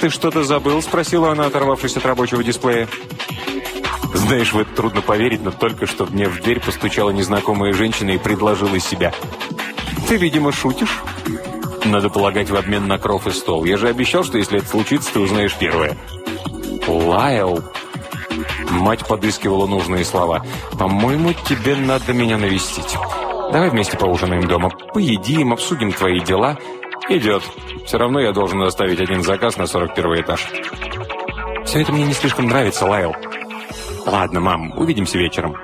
Speaker 1: «Ты что-то забыл?» – спросила она, оторвавшись от рабочего дисплея. Знаешь, в это трудно поверить, но только что мне в дверь постучала незнакомая женщина и предложила себя. «Ты, видимо, шутишь?» Надо полагать, в обмен на кров и стол. Я же обещал, что если это случится, ты узнаешь первое. Лайл. Мать подыскивала нужные слова. «По-моему, тебе надо меня навестить. Давай вместе поужинаем дома, поедим, обсудим твои дела». «Идет. Все равно я должен доставить один заказ на 41 этаж». «Все это мне не слишком нравится, Лайл». «Ладно, мам, увидимся вечером».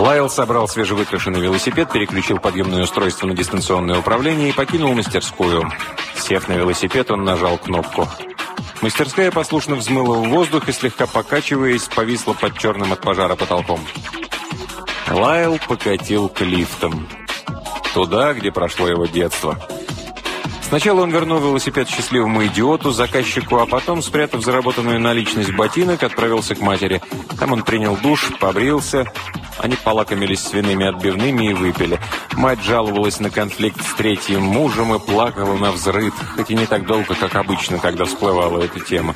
Speaker 1: Лайл собрал свежевыкрашенный велосипед, переключил подъемное устройство на дистанционное управление и покинул мастерскую. Сев на велосипед, он нажал кнопку. Мастерская послушно взмыла в воздух и, слегка покачиваясь, повисла под черным от пожара потолком. Лайл покатил к лифтам. Туда, где прошло его детство. Сначала он вернул велосипед счастливому идиоту, заказчику, а потом, спрятав заработанную наличность ботинок, отправился к матери. Там он принял душ, побрился, они полакомились свиными отбивными и выпили. Мать жаловалась на конфликт с третьим мужем и плакала на взрыв, хоть и не так долго, как обычно, когда всплывала эта тема.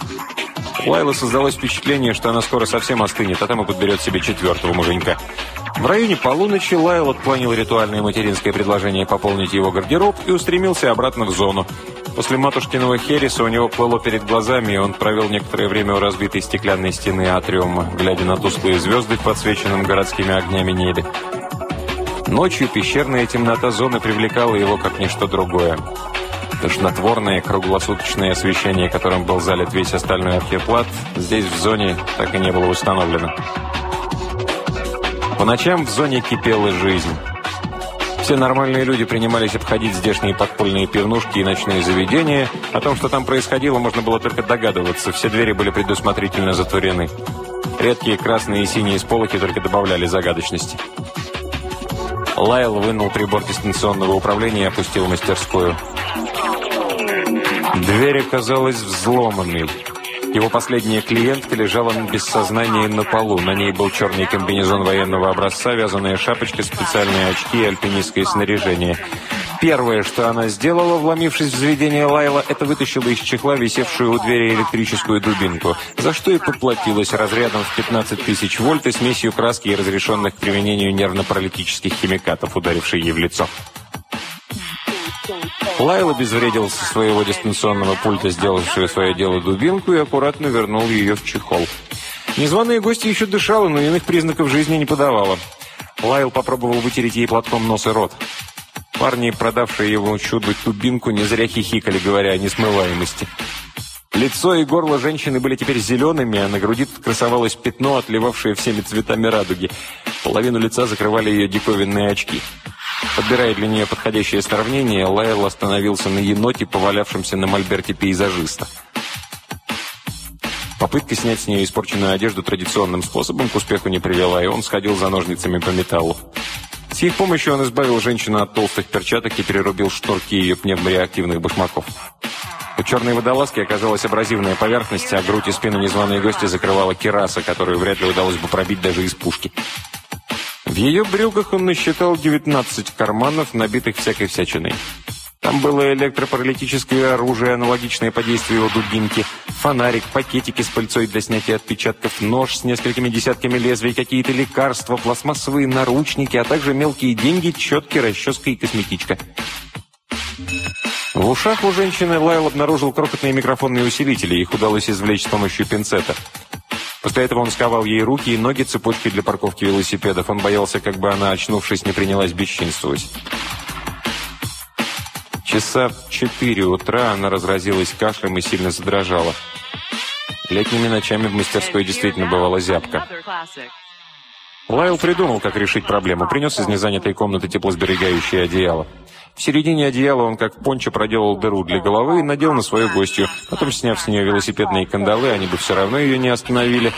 Speaker 1: У Лайлы создалось впечатление, что она скоро совсем остынет, а там и подберет себе четвертого муженька. В районе полуночи Лайл отклонил ритуальное материнское предложение пополнить его гардероб и устремился обратно в зону. После матушкиного хереса у него плыло перед глазами, и он провел некоторое время у разбитой стеклянной стены атриума, глядя на тусклые звезды в подсвеченном огнями небе. Ночью пещерная темнота зоны привлекала его как ничто другое. Тошнотворное круглосуточное освещение, которым был залит весь остальной архипелаг, здесь в зоне так и не было установлено. По ночам в зоне кипела жизнь. Все нормальные люди принимались обходить здешние подпольные пивнушки и ночные заведения. О том, что там происходило, можно было только догадываться. Все двери были предусмотрительно затворены. Редкие красные и синие сполохи только добавляли загадочности. Лайл вынул прибор дистанционного управления и опустил мастерскую. Дверь оказалась взломанной. Его последняя клиентка лежала без сознания на полу. На ней был черный комбинезон военного образца, вязаная шапочка, специальные очки и альпинистское снаряжение. Первое, что она сделала, вломившись в заведение Лайла, это вытащила из чехла висевшую у двери электрическую дубинку, за что и поплатилась разрядом в 15 тысяч вольт и смесью краски и разрешенных к применению нервно-паралитических химикатов, ударившей ей в лицо. Лайл обезвредил со своего дистанционного пульта сделавшую свое дело дубинку и аккуратно вернул ее в чехол. Незваные гости еще дышала, но иных признаков жизни не подавала. Лайл попробовал вытереть ей платком нос и рот. Парни, продавшие ему чудо тубинку, не зря хихикали, говоря о несмываемости. Лицо и горло женщины были теперь зелеными, а на груди красовалось пятно, отливавшее всеми цветами радуги. Половину лица закрывали ее диковинные очки. Подбирая для нее подходящее сравнение, Лайл остановился на еноте, повалявшемся на мольберте пейзажиста. Попытка снять с нее испорченную одежду традиционным способом к успеху не привела, и он сходил за ножницами по металлу. С их помощью он избавил женщину от толстых перчаток и перерубил шторки ее пневмореактивных башмаков. У черной водолазки оказалась абразивная поверхность, а грудь и спину незваные гости закрывала кераса, которую вряд ли удалось бы пробить даже из пушки. В ее брюках он насчитал 19 карманов, набитых всякой всячиной. Там было электропаралитическое оружие, аналогичное по действию дубинки, фонарик, пакетики с пыльцой для снятия отпечатков, нож с несколькими десятками лезвий, какие-то лекарства, пластмассовые наручники, а также мелкие деньги, четки, расческа и косметичка. В ушах у женщины Лайл обнаружил крохотные микрофонные усилители, их удалось извлечь с помощью пинцета. После этого он сковал ей руки и ноги цепочкой для парковки велосипедов. Он боялся, как бы она, очнувшись, не принялась бесчинствовать. Часа в четыре утра она разразилась кашлем и сильно задрожала. Летними ночами в мастерской действительно бывала зябка. Лайл придумал, как решить проблему. Принес из незанятой комнаты теплосберегающее одеяло. В середине одеяла он, как пончо, проделал дыру для головы и надел на свою гостью. Потом, сняв с нее велосипедные кандалы, они бы все равно ее не остановили.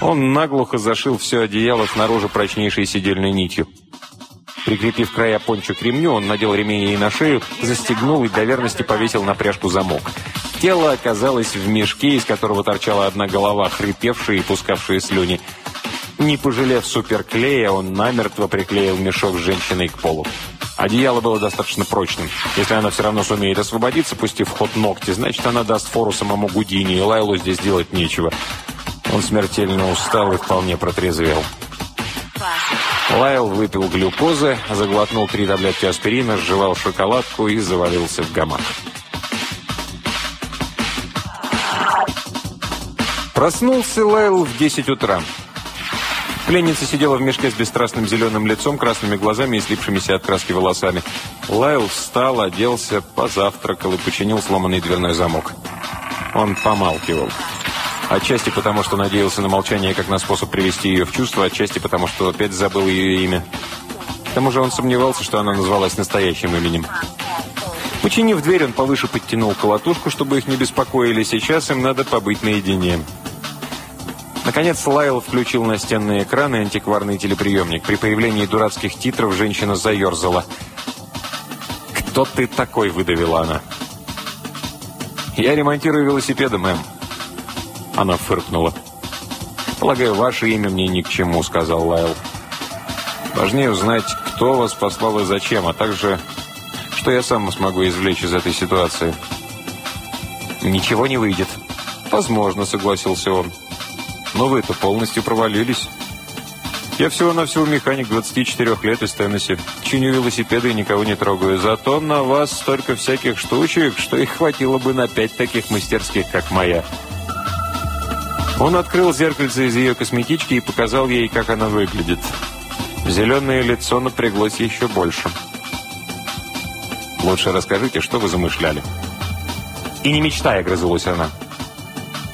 Speaker 1: Он наглухо зашил все одеяло снаружи прочнейшей сидельной нитью. Прикрепив края пончо ремню, он надел ремень ей на шею, застегнул и для верности повесил на пряжку замок. Тело оказалось в мешке, из которого торчала одна голова, хрипевшая и пускавшая слюни. Не пожалев суперклея, он намертво приклеил мешок с женщиной к полу. Одеяло было достаточно прочным. Если она все равно сумеет освободиться, пустив в ход ногти, значит, она даст фору самому Гудини, и Лайлу здесь делать нечего. Он смертельно устал и вполне протрезвел. Лайл выпил глюкозы, заглотнул три таблетки аспирина, сживал шоколадку и завалился в гамак. Проснулся Лайл в 10 утра. Пленница сидела в мешке с бесстрастным зеленым лицом, красными глазами и слипшимися от краски волосами. Лайл встал, оделся, позавтракал и починил сломанный дверной замок. Он помалкивал. Отчасти потому, что надеялся на молчание как на способ привести ее в чувство, отчасти потому, что опять забыл ее имя. К тому же он сомневался, что она назвалась настоящим именем. Починив дверь, он повыше подтянул колотушку, чтобы их не беспокоили. Сейчас им надо побыть наедине. Наконец Лайл включил настенные экраны антикварный телеприемник. При появлении дурацких титров женщина заерзала. «Кто ты такой?» – выдавила она. «Я ремонтирую велосипеды, мэм». Она фыркнула. «Полагаю, ваше имя мне ни к чему», – сказал Лайл. «Важнее узнать, кто вас послал и зачем, а также, что я сам смогу извлечь из этой ситуации». «Ничего не выйдет». «Возможно», – согласился он. Но вы-то полностью провалились. Я всего-навсего механик 24 лет из Теннесси. Чиню велосипеды и никого не трогаю. Зато на вас столько всяких штучек, что их хватило бы на пять таких мастерских, как моя. Он открыл зеркальце из ее косметички и показал ей, как она выглядит. Зеленое лицо напряглось еще больше. «Лучше расскажите, что вы замышляли?»
Speaker 2: «И не мечтай», — огрызнулась она.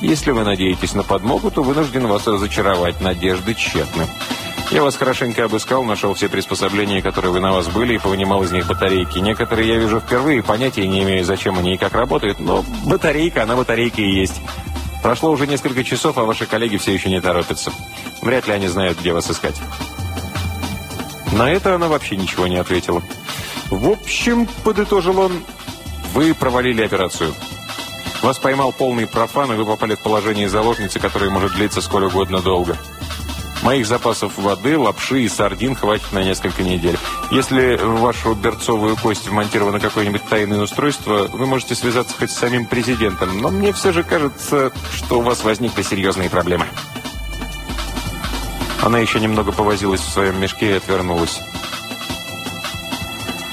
Speaker 1: «Если вы надеетесь на подмогу, то вынужден вас разочаровать. Надежды тщетны. Я вас хорошенько обыскал, нашел все приспособления, которые вы на вас были, и повынимал из них батарейки. Некоторые я вижу впервые, понятия не имею, зачем они и как работают, но батарейка, она батарейка и есть. Прошло уже несколько часов, а ваши коллеги все еще не торопятся. Вряд ли они знают, где вас искать». На это она вообще ничего не ответила. «В общем, — подытожил он, — вы провалили операцию. Вас поймал полный профан, и вы попали в положение заложницы, которое может длиться сколь угодно долго. Моих запасов воды, лапши и сардин хватит на несколько недель. Если в вашу берцовую кость вмонтировано какое-нибудь тайное устройство, вы можете связаться хоть с самим президентом, но мне все же кажется, что у вас возникли серьезные проблемы». Она еще немного повозилась в своем мешке и отвернулась.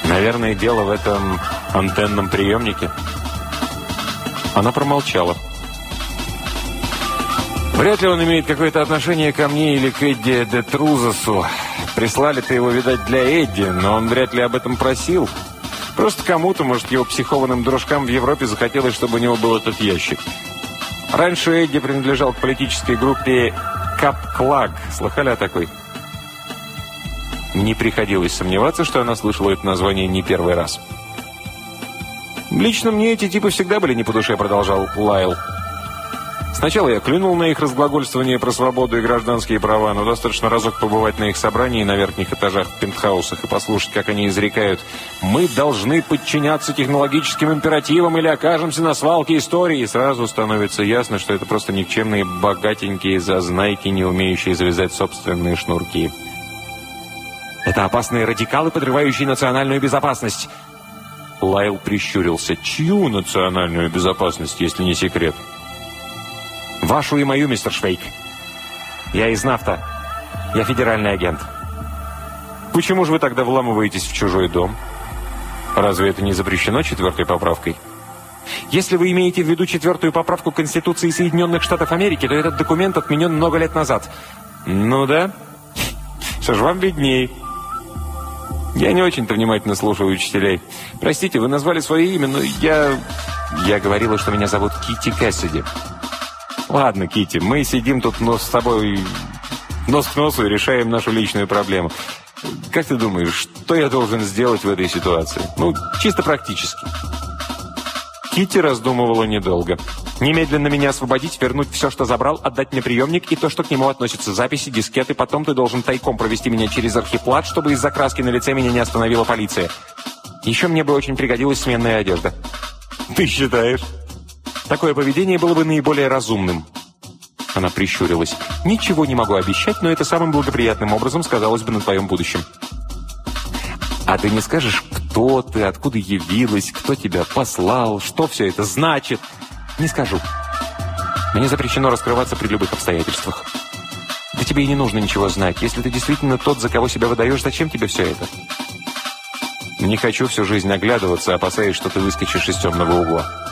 Speaker 1: Наверное, дело в этом антенном приемнике. Она промолчала. Вряд ли он имеет какое-то отношение ко мне или к Эдди де Трузасу. Прислали-то его, видать, для Эдди, но он вряд ли об этом просил. Просто кому-то, может, его психованным дружкам в Европе захотелось, чтобы у него был этот ящик. Раньше Эдди принадлежал к политической группе Кап-Клаг. Слыхали о такой? Не приходилось сомневаться, что она слышала это название не первый раз. «Лично мне эти типы всегда были не по душе», — продолжал Лайл. Сначала я клюнул на их разглагольствование про свободу и гражданские права, но достаточно разок побывать на их собрании на верхних этажах в пентхаусах и послушать, как они изрекают «Мы должны подчиняться технологическим императивам или окажемся на свалке истории». И сразу становится ясно, что это просто никчемные богатенькие зазнайки, не умеющие завязать собственные шнурки.
Speaker 2: «Это опасные радикалы, подрывающие национальную безопасность».
Speaker 1: Лайл прищурился. «Чью национальную безопасность, если не секрет?»
Speaker 2: Вашу и мою, мистер Швейк. Я из нафта. Я федеральный агент.
Speaker 1: Почему же вы тогда вламываетесь в чужой дом? Разве это не запрещено четвертой поправкой?
Speaker 2: Если вы имеете в виду четвертую поправку Конституции Соединенных Штатов Америки, то этот документ отменен много лет назад.
Speaker 1: Ну да. Что ж, вам видней. Я не очень-то внимательно слушаю учителей. Простите, вы назвали свое имя, но я...
Speaker 2: Я говорила, что меня зовут Кити Кэссиди.
Speaker 1: Ладно, Кити, мы сидим тут нос с тобой нос к носу и решаем нашу личную проблему. Как ты думаешь, что я должен сделать в этой ситуации? Ну, чисто практически. Кити раздумывала недолго.
Speaker 2: «Немедленно меня освободить, вернуть все, что забрал, отдать мне приемник и то, что к нему относятся записи, дискеты. Потом ты должен тайком провести меня через архиплат, чтобы из-за краски на лице меня не остановила полиция. Еще мне бы очень пригодилась сменная одежда».
Speaker 1: «Ты считаешь?»
Speaker 2: Такое поведение было бы наиболее разумным. Она прищурилась. «Ничего не могу обещать, но это самым благоприятным образом сказалось бы на твоем будущем». «А ты не скажешь, кто ты, откуда явилась, кто тебя послал, что все это значит?» «Не скажу. Мне запрещено раскрываться при любых обстоятельствах». «Да тебе и не нужно ничего знать. Если ты действительно тот, за кого себя выдаешь, зачем тебе все это?»
Speaker 1: «Не хочу всю жизнь оглядываться, опасаясь, что ты выскочишь из темного угла».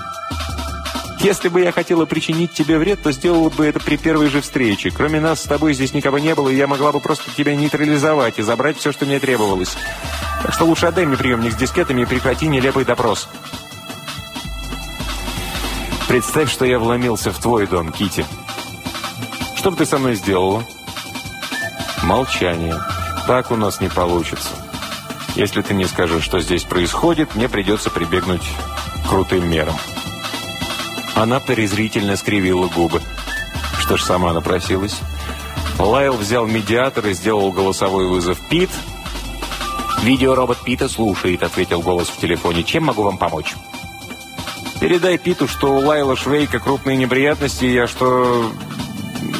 Speaker 2: Если бы я хотела причинить тебе вред, то сделала бы это при первой же встрече. Кроме нас с тобой здесь никого не было, и я могла бы просто тебя нейтрализовать и забрать все, что мне требовалось. Так что лучше отдай мне приемник с дискетами и прекрати нелепый допрос.
Speaker 1: Представь, что я вломился в твой дом, Кити. Что бы ты со мной сделала? Молчание. Так у нас не получится. Если ты не скажешь, что здесь происходит, мне придется прибегнуть к крутым мерам. Она презрительно скривила губы. Что ж, сама напросилась. Лайл взял медиатор и сделал голосовой вызов. «Пит?»
Speaker 2: «Видеоробот Пита слушает», — ответил голос в телефоне. «Чем могу вам помочь?»
Speaker 1: «Передай Питу, что у Лайла Швейка крупные неприятности, я что...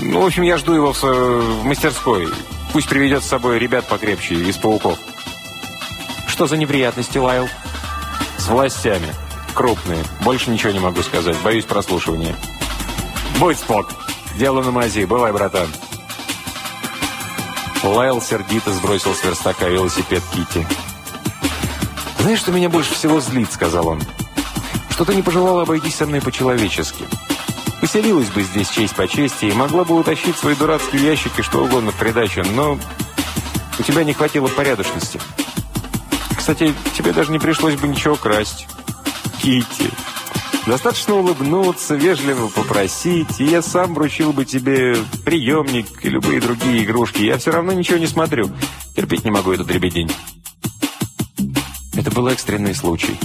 Speaker 1: Ну, в общем, я жду его в, в мастерской. Пусть приведет с собой ребят покрепче, из пауков».
Speaker 2: «Что за неприятности, Лайл?»
Speaker 1: «С властями». Крупные. Больше ничего не могу сказать. Боюсь прослушивания. Будь спок. Дело на мази. Бывай, братан. Лайл сердито сбросил с верстака велосипед Кити. «Знаешь, что меня больше всего злит?» — сказал он. «Что ты не пожелала обойтись со мной по-человечески. Поселилась бы здесь честь по чести и могла бы утащить свои дурацкие ящики что угодно в придачу, но
Speaker 2: У тебя не хватило порядочности. Кстати, тебе даже не пришлось бы ничего красть. Кити. Достаточно улыбнуться, вежливо попросить, и я сам вручил бы тебе приемник и любые другие игрушки. Я все равно ничего не смотрю. Терпеть не могу этот дребедень. Это был экстренный случай.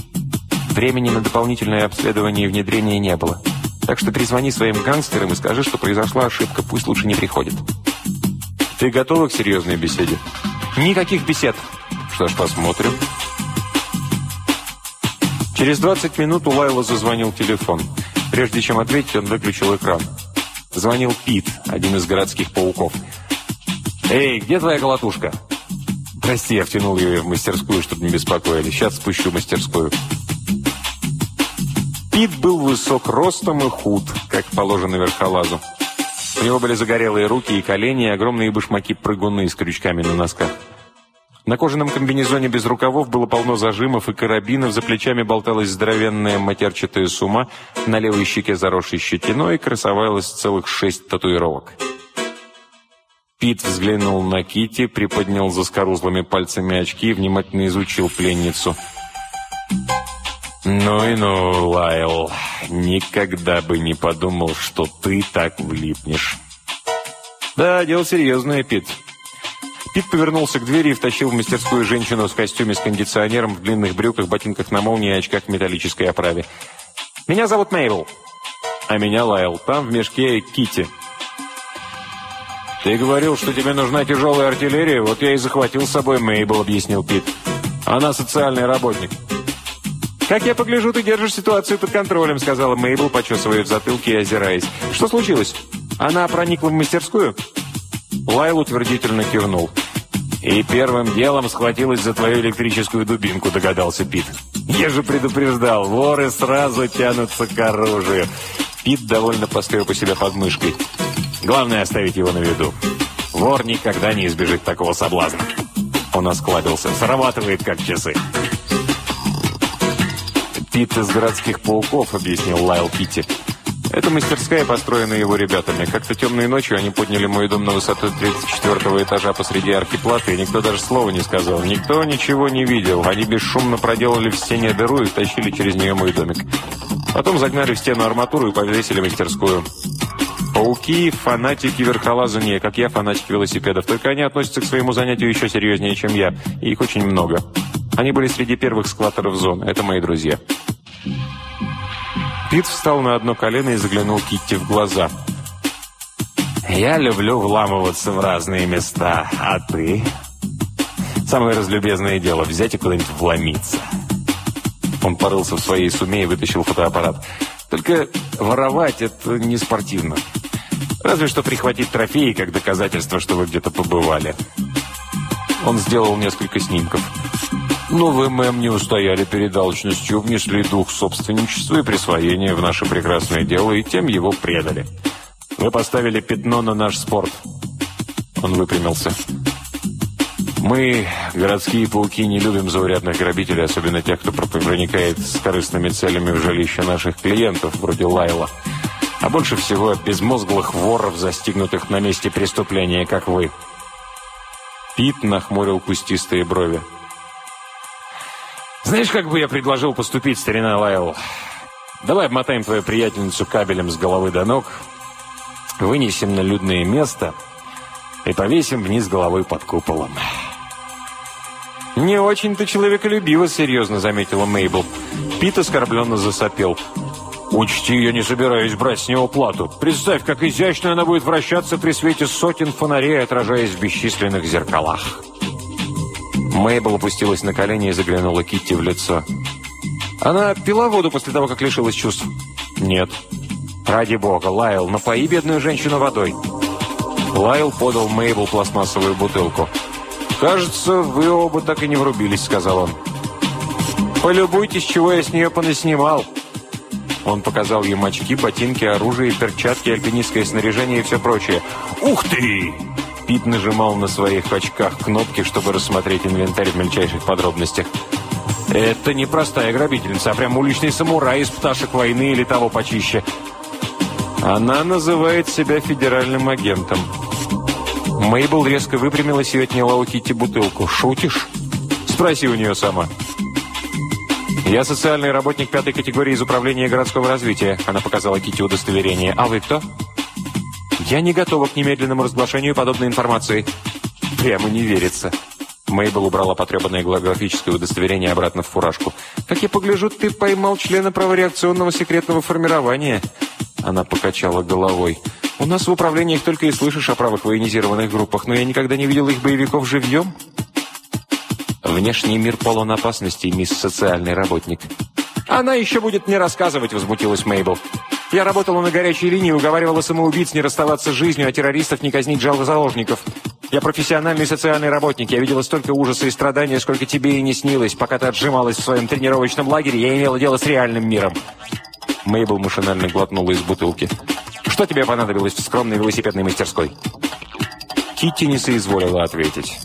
Speaker 2: Времени на дополнительное обследование и внедрение не было. Так что перезвони своим гангстерам и скажи, что произошла ошибка. Пусть лучше не приходит. Ты готова к серьезной беседе? Никаких бесед. Что ж, посмотрим. Через 20 минут у Лайла зазвонил телефон. Прежде чем ответить, он выключил экран. Звонил Пит, один из городских пауков. «Эй, где твоя колотушка?» «Прости, я втянул ее в мастерскую, чтобы не беспокоили. Сейчас спущу мастерскую». Пит был высок ростом и худ, как положено верхолазу. У него были загорелые руки и колени, и огромные башмаки-прыгуны с крючками на носках. На кожаном комбинезоне без рукавов было полно зажимов и карабинов, за плечами болталась здоровенная матерчатая сума, на левой щеке заросшей щетиной красовалось целых шесть татуировок. Пит взглянул на Кити, приподнял за скорузлыми пальцами очки и внимательно изучил пленницу. «Ну и ну, Лайл, никогда бы не подумал, что ты так влипнешь». «Да, дело серьезное, Пит. Пит повернулся к двери и втащил в мастерскую женщину в костюме с кондиционером, в длинных брюках, ботинках на молнии и очках в металлической оправе. «Меня зовут Мейбл». «А меня Лайл. Там в мешке Кити. «Ты говорил, что тебе нужна тяжелая артиллерия, вот я и захватил с собой Мейбл», — объяснил Пит. «Она социальный работник». «Как я погляжу, ты держишь ситуацию под контролем», — сказала Мейбл, почесывая в затылке и озираясь. «Что случилось? Она проникла в мастерскую?» Лайл утвердительно кивнул. «И первым делом схватилась за твою электрическую дубинку», — догадался Пит. «Я же предупреждал, воры сразу тянутся к оружию». Пит довольно поскреб у себя подмышкой. «Главное оставить его на виду. Вор никогда не избежит такого соблазна». Он осклабился. «Срабатывает, как часы». «Пит из городских пауков», — объяснил Лайл Питти. Это мастерская, построенная его ребятами. Как-то темной ночью они подняли мой дом на высоту 34 этажа посреди архиплаты, и никто даже слова не сказал. Никто ничего не видел. Они бесшумно проделали в стене дыру и тащили через нее мой домик. Потом загнали в стену арматуру и повесили мастерскую. Пауки, фанатики верхолаза не, как я, фанатики велосипедов. Только они относятся к своему занятию еще серьезнее, чем я. И их очень много. Они были среди первых скваторов зоны. Это мои друзья. Пит встал на одно колено и заглянул Китти в глаза. «Я люблю вламываться в разные места, а ты?» «Самое разлюбезное дело — взять и куда-нибудь вломиться». Он порылся в своей суме и вытащил фотоаппарат. «Только воровать — это не спортивно. Разве что прихватить трофеи, как доказательство, что вы где-то побывали». Он сделал несколько снимков. Но в ММ не устояли перед алчностью, внесли дух собственничества и присвоения в наше прекрасное дело, и тем его предали. Вы поставили пятно на наш спорт. Он выпрямился. Мы, городские пауки, не любим заурядных грабителей, особенно тех, кто проникает с корыстными целями в жилище наших клиентов, вроде Лайла. А больше всего безмозглых воров, застигнутых на месте преступления, как вы. Пит нахмурил кустистые брови. Знаешь, как бы я предложил поступить, старина Лайл? Давай обмотаем твою приятельницу кабелем с головы до ног, вынесем на людное место и повесим вниз головой под куполом. «Не очень-то человеколюбиво», — серьезно заметила Мейбл. Пит оскорбленно засопел. «Учти, я не собираюсь брать с него плату. Представь, как изящно она будет вращаться при свете сотен фонарей, отражаясь в бесчисленных зеркалах». Мейбл опустилась на колени и заглянула Китти в лицо. «Она пила воду после того, как лишилась чувств?» «Нет». «Ради бога, Лайл, напои бедную женщину водой». Лайл подал Мейбл пластмассовую бутылку. «Кажется, вы оба так и не врубились», — сказал он. «Полюбуйтесь, чего я с нее понаснимал». Он показал ей очки, ботинки, оружие, перчатки, альпинистское снаряжение и все прочее. «Ух ты!» Пит нажимал на своих очках кнопки, чтобы рассмотреть инвентарь в мельчайших подробностях. «Это не простая грабительница, а прям уличный самурай из пташек войны или того почище». Она называет себя федеральным агентом. Мейбл резко выпрямилась и отняла у Китти бутылку. «Шутишь?» «Спроси у нее сама». «Я социальный работник пятой категории из Управления городского развития», она показала Китти удостоверение. «А вы кто?» «Я не готова к немедленному разглашению подобной информации». «Прямо не верится». Мейбл убрала потребанное голографическое удостоверение обратно в фуражку. «Как я погляжу, ты поймал члена правореакционного секретного формирования». Она покачала головой. «У нас в управлениях только и слышишь о правых военизированных группах, но я никогда не видел их боевиков живьем». «Внешний мир полон опасностей, мисс социальный работник». «Она еще будет мне рассказывать», — возмутилась Мейбл. «Я работала на горячей линии, уговаривала самоубийц не расставаться с жизнью, а террористов не казнить заложников. Я профессиональный социальный работник. Я видела столько ужаса и страдания, сколько тебе и не снилось. Пока ты отжималась в своем тренировочном лагере, я имела дело с реальным миром». Мейбл машинально глотнула из бутылки. «Что тебе понадобилось в скромной велосипедной мастерской?» Китти не соизволила ответить.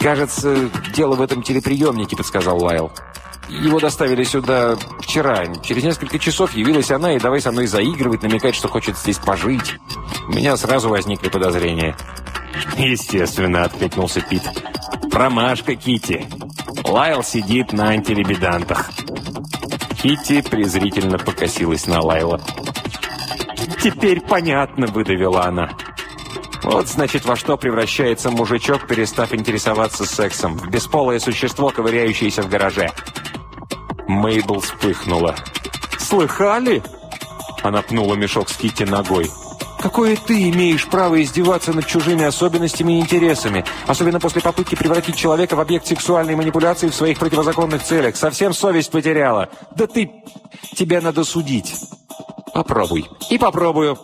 Speaker 2: «Кажется, дело в этом телеприемнике», — подсказал Лайл. «Его доставили сюда вчера. Через несколько часов явилась она и давай со мной заигрывать, намекать, что хочет здесь пожить. У меня сразу возникли подозрения». «Естественно», — откликнулся Пит. «Промашка, Кити. Лайл сидит на антилибидантах». Кити презрительно покосилась на Лайла. «Теперь понятно», — выдавила она. «Вот, значит, во что превращается мужичок, перестав интересоваться сексом. В бесполое существо, ковыряющееся в гараже». Мейбл вспыхнула. «Слыхали?» Она пнула мешок с Кити ногой. Какое ты имеешь право издеваться над чужими особенностями и интересами, особенно после попытки превратить человека в объект сексуальной манипуляции в своих противозаконных целях? Совсем совесть потеряла. Да ты... Тебя надо судить. Попробуй. И попробую.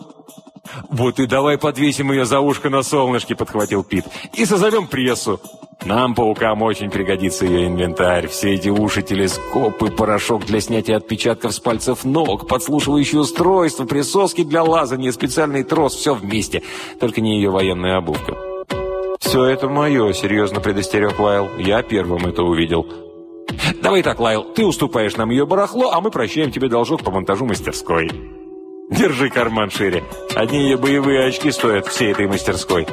Speaker 2: «Вот и давай подвесим ее за ушко на солнышке», — подхватил Пит. «И созовем прессу». Нам, паукам, очень пригодится ее инвентарь. Все эти уши, телескопы, порошок для снятия отпечатков с пальцев ног, подслушивающие устройства, присоски для лазания, специальный трос. Все вместе. Только не ее военная обувка. «Все это мое», — серьезно предостерег Лайл. «Я первым это увидел». «Давай так, Лайл, ты уступаешь нам ее барахло, а мы прощаем тебе должок по монтажу мастерской». «Держи карман шире. Одни ее боевые очки стоят всей этой мастерской».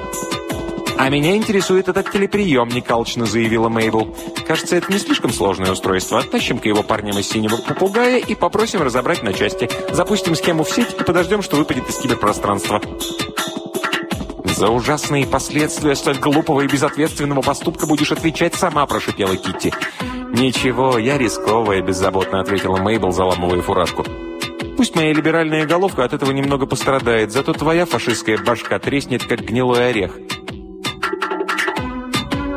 Speaker 2: «А меня интересует этот телеприемник», — алчно заявила Мейбл. «Кажется, это не слишком сложное устройство. Оттащим-ка его парням из синего попугая и попросим разобрать на части. Запустим схему в сеть и подождем, что выпадет из киберпространства». «За ужасные последствия столь глупого и безответственного поступка будешь отвечать сама», – прошипела Китти. «Ничего, я рисковая», – беззаботно ответила Мейбл, заламывая фуражку. «Пусть моя либеральная головка от этого немного пострадает, зато твоя фашистская башка треснет, как гнилой орех».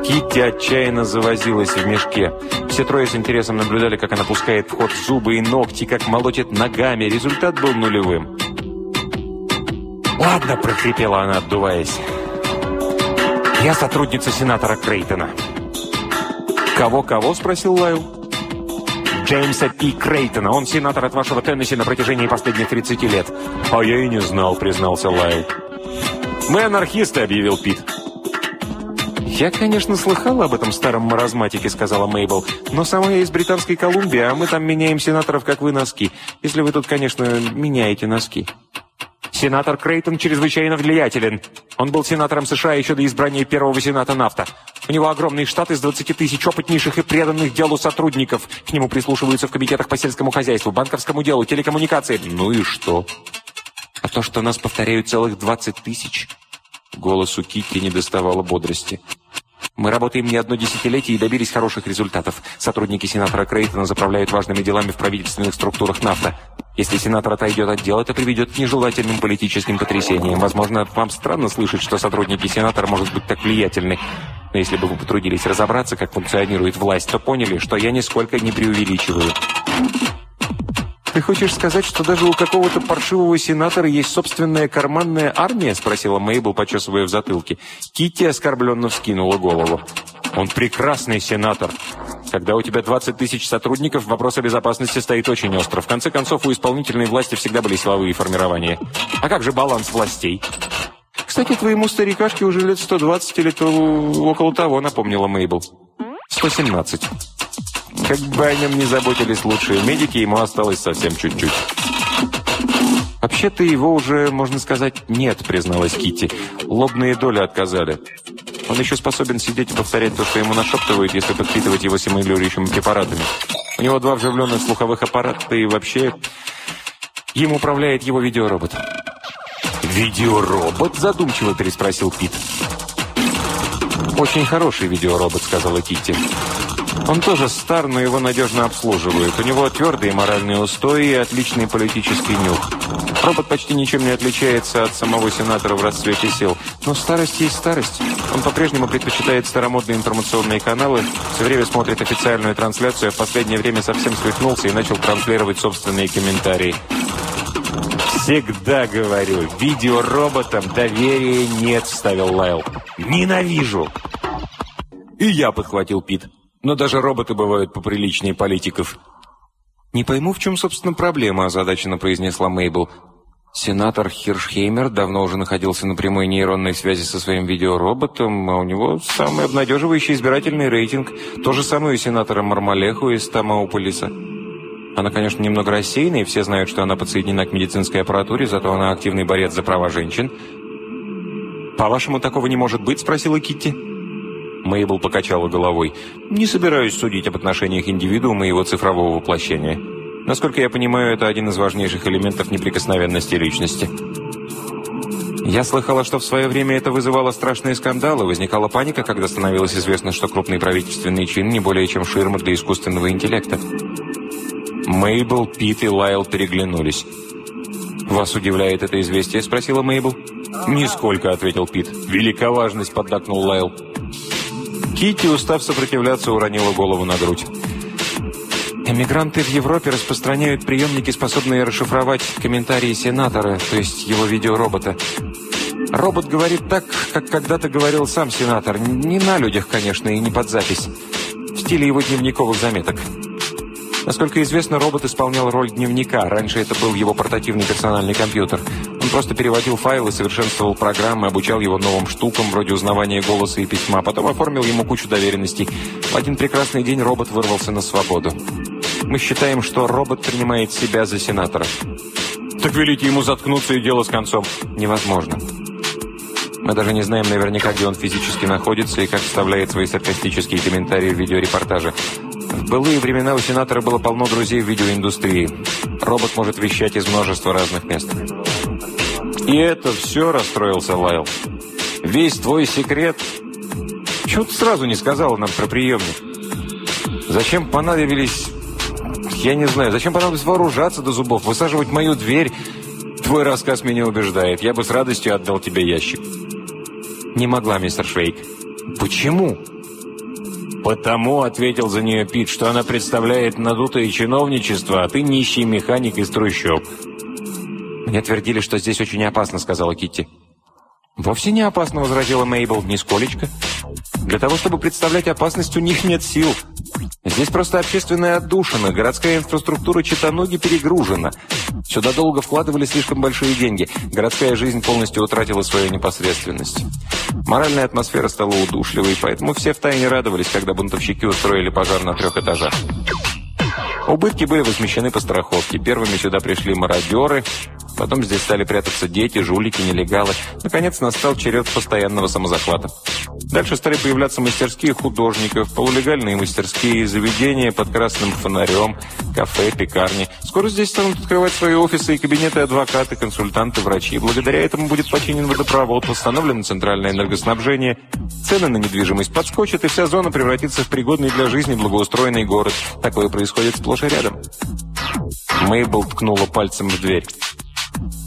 Speaker 2: Китти отчаянно завозилась в мешке. Все трое с интересом наблюдали, как она пускает в ход зубы и ногти, как молотит ногами. Результат был нулевым. «Ладно», — прохрипела она, отдуваясь. «Я сотрудница сенатора Крейтона». «Кого-кого?» — спросил Лайл. «Джеймса Пи Крейтона. Он сенатор от вашего Теннесси на протяжении последних 30 лет». «А я и не знал», — признался Лайл. «Мы анархисты», — объявил Пит. «Я, конечно, слыхала об этом старом маразматике», — сказала Мейбл. «Но сама я из Британской Колумбии, а мы там меняем сенаторов, как вы, носки. Если вы тут, конечно, меняете носки». «Сенатор Крейтон чрезвычайно влиятелен. Он был сенатором США еще до избрания первого сената НАФТА. У него огромный штат из 20 тысяч опытнейших и преданных делу сотрудников. К нему прислушиваются в комитетах по сельскому хозяйству, банковскому делу, телекоммуникации. Ну и что? А то, что нас повторяют целых 20 тысяч...» Голосу Китти не доставало бодрости. Мы работаем не одно десятилетие и добились хороших результатов. Сотрудники сенатора Крейтона заправляют важными делами в правительственных структурах НАФТА. Если сенатор отойдет от дела, это приведет к нежелательным политическим потрясениям. Возможно, вам странно слышать, что сотрудники сенатора могут быть так влиятельны. Но если бы вы потрудились разобраться, как функционирует власть, то поняли, что я нисколько не преувеличиваю. «Ты хочешь сказать, что даже у какого-то паршивого сенатора есть собственная карманная армия?» спросила Мейбл, почесывая в затылке. Китти оскорбленно вскинула голову. «Он прекрасный сенатор. Когда у тебя 20 тысяч сотрудников, вопрос о безопасности стоит очень остро. В конце концов, у исполнительной власти всегда были силовые формирования. А как же баланс властей?» «Кстати, твоему старикашке уже лет 120 или около того», напомнила Мейбл. «117». Как бы о нем не заботились лучшие медики, ему осталось совсем чуть-чуть. «Вообще-то его уже, можно сказать, нет», — призналась Кити. «Лобные доли отказали. Он еще способен сидеть и повторять то, что ему нашептывают, если подпитывать его симулирующими препаратами. У него два вживленных слуховых аппарата, и вообще им управляет его видеоробот».
Speaker 1: «Видеоробот?» – задумчиво переспросил Пит.
Speaker 2: «Очень хороший видеоробот», – сказала Китти. Он тоже стар, но его надежно обслуживают. У него твердые моральные устои и отличный политический нюх. Робот почти ничем не отличается от самого сенатора в расцвете сил. Но старость есть старость. Он по-прежнему предпочитает старомодные информационные каналы, все время смотрит официальную трансляцию, а в последнее время совсем свихнулся и начал транслировать собственные комментарии.
Speaker 1: «Всегда говорю, видеороботам доверия нет», — вставил Лайл. «Ненавижу!»
Speaker 2: «И я», — подхватил Пит. «Но даже роботы бывают поприличнее политиков». «Не пойму, в чем, собственно, проблема», — озадаченно произнесла Мейбл. Сенатор Хиршхеймер давно уже находился на прямой нейронной связи со своим видеороботом, а у него самый обнадеживающий избирательный рейтинг. То же самое у сенатора Мармалеху из Тамауполиса. Она, конечно, немного рассеяна, и все знают, что она подсоединена к медицинской аппаратуре, зато она активный борец за права женщин. «По-вашему, такого не может быть?» – спросила Китти. Мейбл покачала головой. «Не собираюсь судить об отношениях индивидуума и его цифрового воплощения. Насколько я понимаю, это один из важнейших элементов неприкосновенности личности». Я слыхала, что в свое время это вызывало страшные скандалы, возникала паника, когда становилось известно, что крупный правительственный чин не более чем ширма для искусственного интеллекта. Мейбл, Пит и Лайл переглянулись. «Вас удивляет это известие?» – спросила Мейбл. «Нисколько», – ответил Пит. «Велика важность», – поддакнул Лайл. Китти, устав сопротивляться, уронила голову на грудь. Эмигранты в Европе распространяют приемники, способные расшифровать комментарии сенатора, то есть его видеоробота. Робот говорит так, как когда-то говорил сам сенатор. Не на людях, конечно, и не под запись. В стиле его дневниковых заметок. Насколько известно, робот исполнял роль дневника. Раньше это был его портативный персональный компьютер. Он просто переводил файлы, совершенствовал программы, обучал его новым штукам, вроде узнавания голоса и письма. Потом оформил ему кучу доверенностей. В один прекрасный день робот вырвался на свободу. Мы считаем, что робот принимает себя за сенатора.
Speaker 1: Так велите ему заткнуться и дело с концом.
Speaker 2: Невозможно. Мы даже не знаем наверняка, где он физически находится и как вставляет свои саркастические комментарии в видеорепортаже. В былые времена у сенатора было полно друзей в видеоиндустрии. Робот может вещать из множества разных мест.
Speaker 1: И это все расстроился Лайл. Весь твой секрет. Чего ты сразу не сказала нам про приемник? Зачем понадобились... Я не знаю, зачем понадобилось вооружаться до зубов, высаживать мою дверь? Твой рассказ меня убеждает. Я бы с радостью отдал тебе ящик.
Speaker 2: Не могла, мистер Швейк.
Speaker 1: Почему? «Потому», — ответил за нее Пит, — «что она представляет надутое чиновничество, а ты нищий механик из трущоб».
Speaker 2: «Мне твердили, что здесь очень опасно», — сказала Китти. «Вовсе не опасно», — возразила Мейбл, — «нисколечко. Для того, чтобы представлять опасность, у них нет сил. Здесь просто общественная отдушина, городская инфраструктура Читаноги перегружена. Сюда долго вкладывали слишком большие деньги. Городская жизнь полностью утратила свою непосредственность. Моральная атмосфера стала удушливой, поэтому все втайне радовались, когда бунтовщики устроили пожар на трех этажах. Убытки были возмещены по страховке. Первыми сюда пришли мародеры, потом здесь стали прятаться дети, жулики, нелегалы. Наконец настал черед постоянного самозахвата. Дальше стали появляться мастерские художников, полулегальные мастерские, заведения под красным фонарем, кафе, пекарни. Скоро здесь станут открывать свои офисы и кабинеты адвокаты, консультанты, врачи. Благодаря этому будет починен водопровод, восстановлено центральное энергоснабжение, цены на недвижимость подскочат, и вся зона превратится в пригодный для жизни благоустроенный город. Такое происходит сплошь и рядом. Мейбл ткнула пальцем в дверь.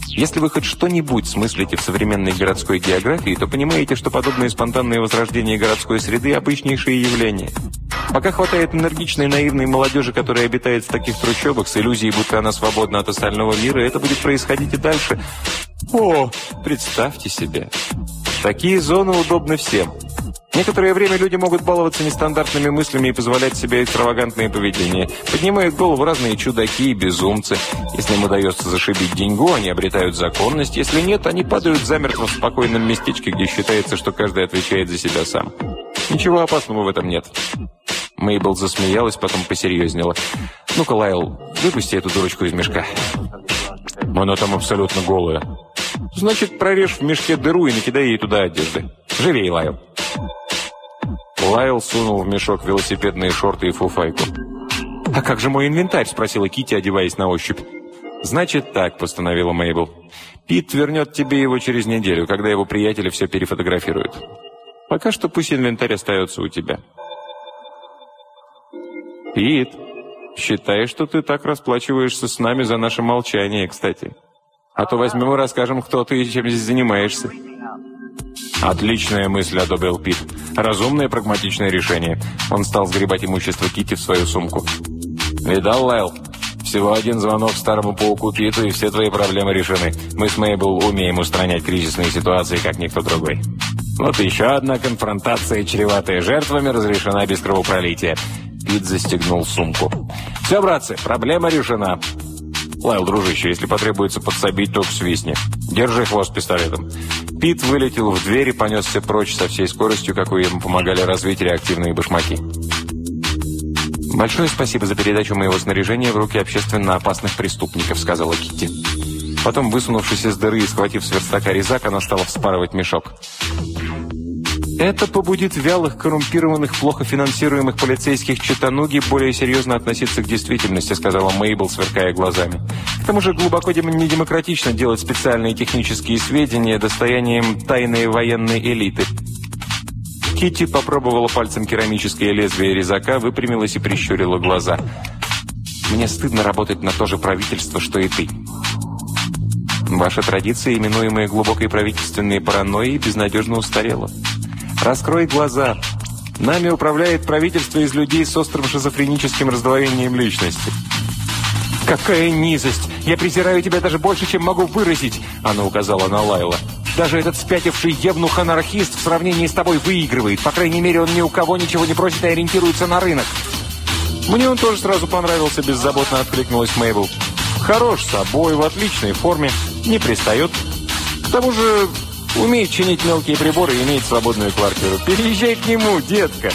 Speaker 2: Если вы хоть что-нибудь смыслите в современной городской географии, то понимаете, что подобные спонтанные возрождения городской среды – обычнейшие явления. Пока хватает энергичной наивной молодежи, которая обитает в таких трущобах с иллюзией, будто она свободна от остального мира, это будет происходить и дальше. О, представьте себе. Такие зоны удобны всем. Некоторое время люди могут баловаться нестандартными мыслями и позволять себе экстравагантное поведение. Поднимают голову разные чудаки и безумцы. Если им удается зашибить деньгу, они обретают законность. Если нет, они падают замертво в спокойном местечке, где считается, что каждый отвечает за себя сам. Ничего опасного в этом нет. Мейбл засмеялась, потом посерьезнела. «Ну-ка, Лайл, выпусти эту дурочку из мешка».
Speaker 1: Оно там абсолютно голое. Значит, прорежь в мешке дыру и накидай ей туда одежды. Живей, Лайл. Лайл сунул в мешок велосипедные шорты и фуфайку.
Speaker 2: «А как же мой инвентарь?» – спросила Кити, одеваясь на ощупь.
Speaker 1: «Значит так», – постановила Мейбл. «Пит вернет тебе его через неделю, когда его приятели все перефотографируют. Пока что пусть инвентарь остается у тебя». «Пит, считай, что ты так расплачиваешься с нами за наше молчание, кстати. А то возьмем и расскажем, кто ты и чем здесь занимаешься». «Отличная мысль», — одобрил Пит. «Разумное прагматичное решение». Он стал сгребать имущество Кити в свою сумку. «Видал, Лайл? Всего один звонок старому пауку Питу, и все твои проблемы решены. Мы с Мейбл умеем устранять кризисные ситуации, как никто другой. Вот еще одна конфронтация, чреватая жертвами, разрешена без кровопролития». Пит застегнул сумку. «Все, братцы, проблема решена. Лайл, дружище, если потребуется подсобить, то свистни. Держи хвост пистолетом». Пит вылетел в дверь и понесся прочь со всей скоростью, какой ему помогали развить реактивные башмаки.
Speaker 2: «Большое спасибо за передачу моего снаряжения в руки общественно опасных преступников», — сказала Китти. Потом, высунувшись из дыры и схватив с верстака резак, она стала вспарывать мешок. Это побудит вялых, коррумпированных, плохо финансируемых полицейских Читануги более серьезно относиться к действительности, сказала Мейбл, сверкая глазами. К тому же глубоко недемократично делать специальные технические сведения достоянием тайной военной элиты. Кити попробовала пальцем керамическое лезвие резака, выпрямилась и прищурила глаза. «Мне стыдно работать на то же правительство, что и ты. Ваша традиция, именуемая глубокой правительственной паранойей, безнадежно устарела». Раскрой глаза. Нами управляет правительство из людей с острым шизофреническим раздвоением личности. «Какая низость! Я презираю тебя даже больше, чем могу выразить!» Она указала на Лайла. «Даже этот спятивший евнух-анархист в сравнении с тобой выигрывает. По крайней мере, он ни у кого ничего не просит и ориентируется на рынок».
Speaker 1: «Мне он тоже сразу понравился», – беззаботно откликнулась Мейбл. «Хорош собой, в отличной форме, не пристает. К тому же Умеет чинить мелкие приборы и имеет свободную квартиру. Переезжай к нему, детка.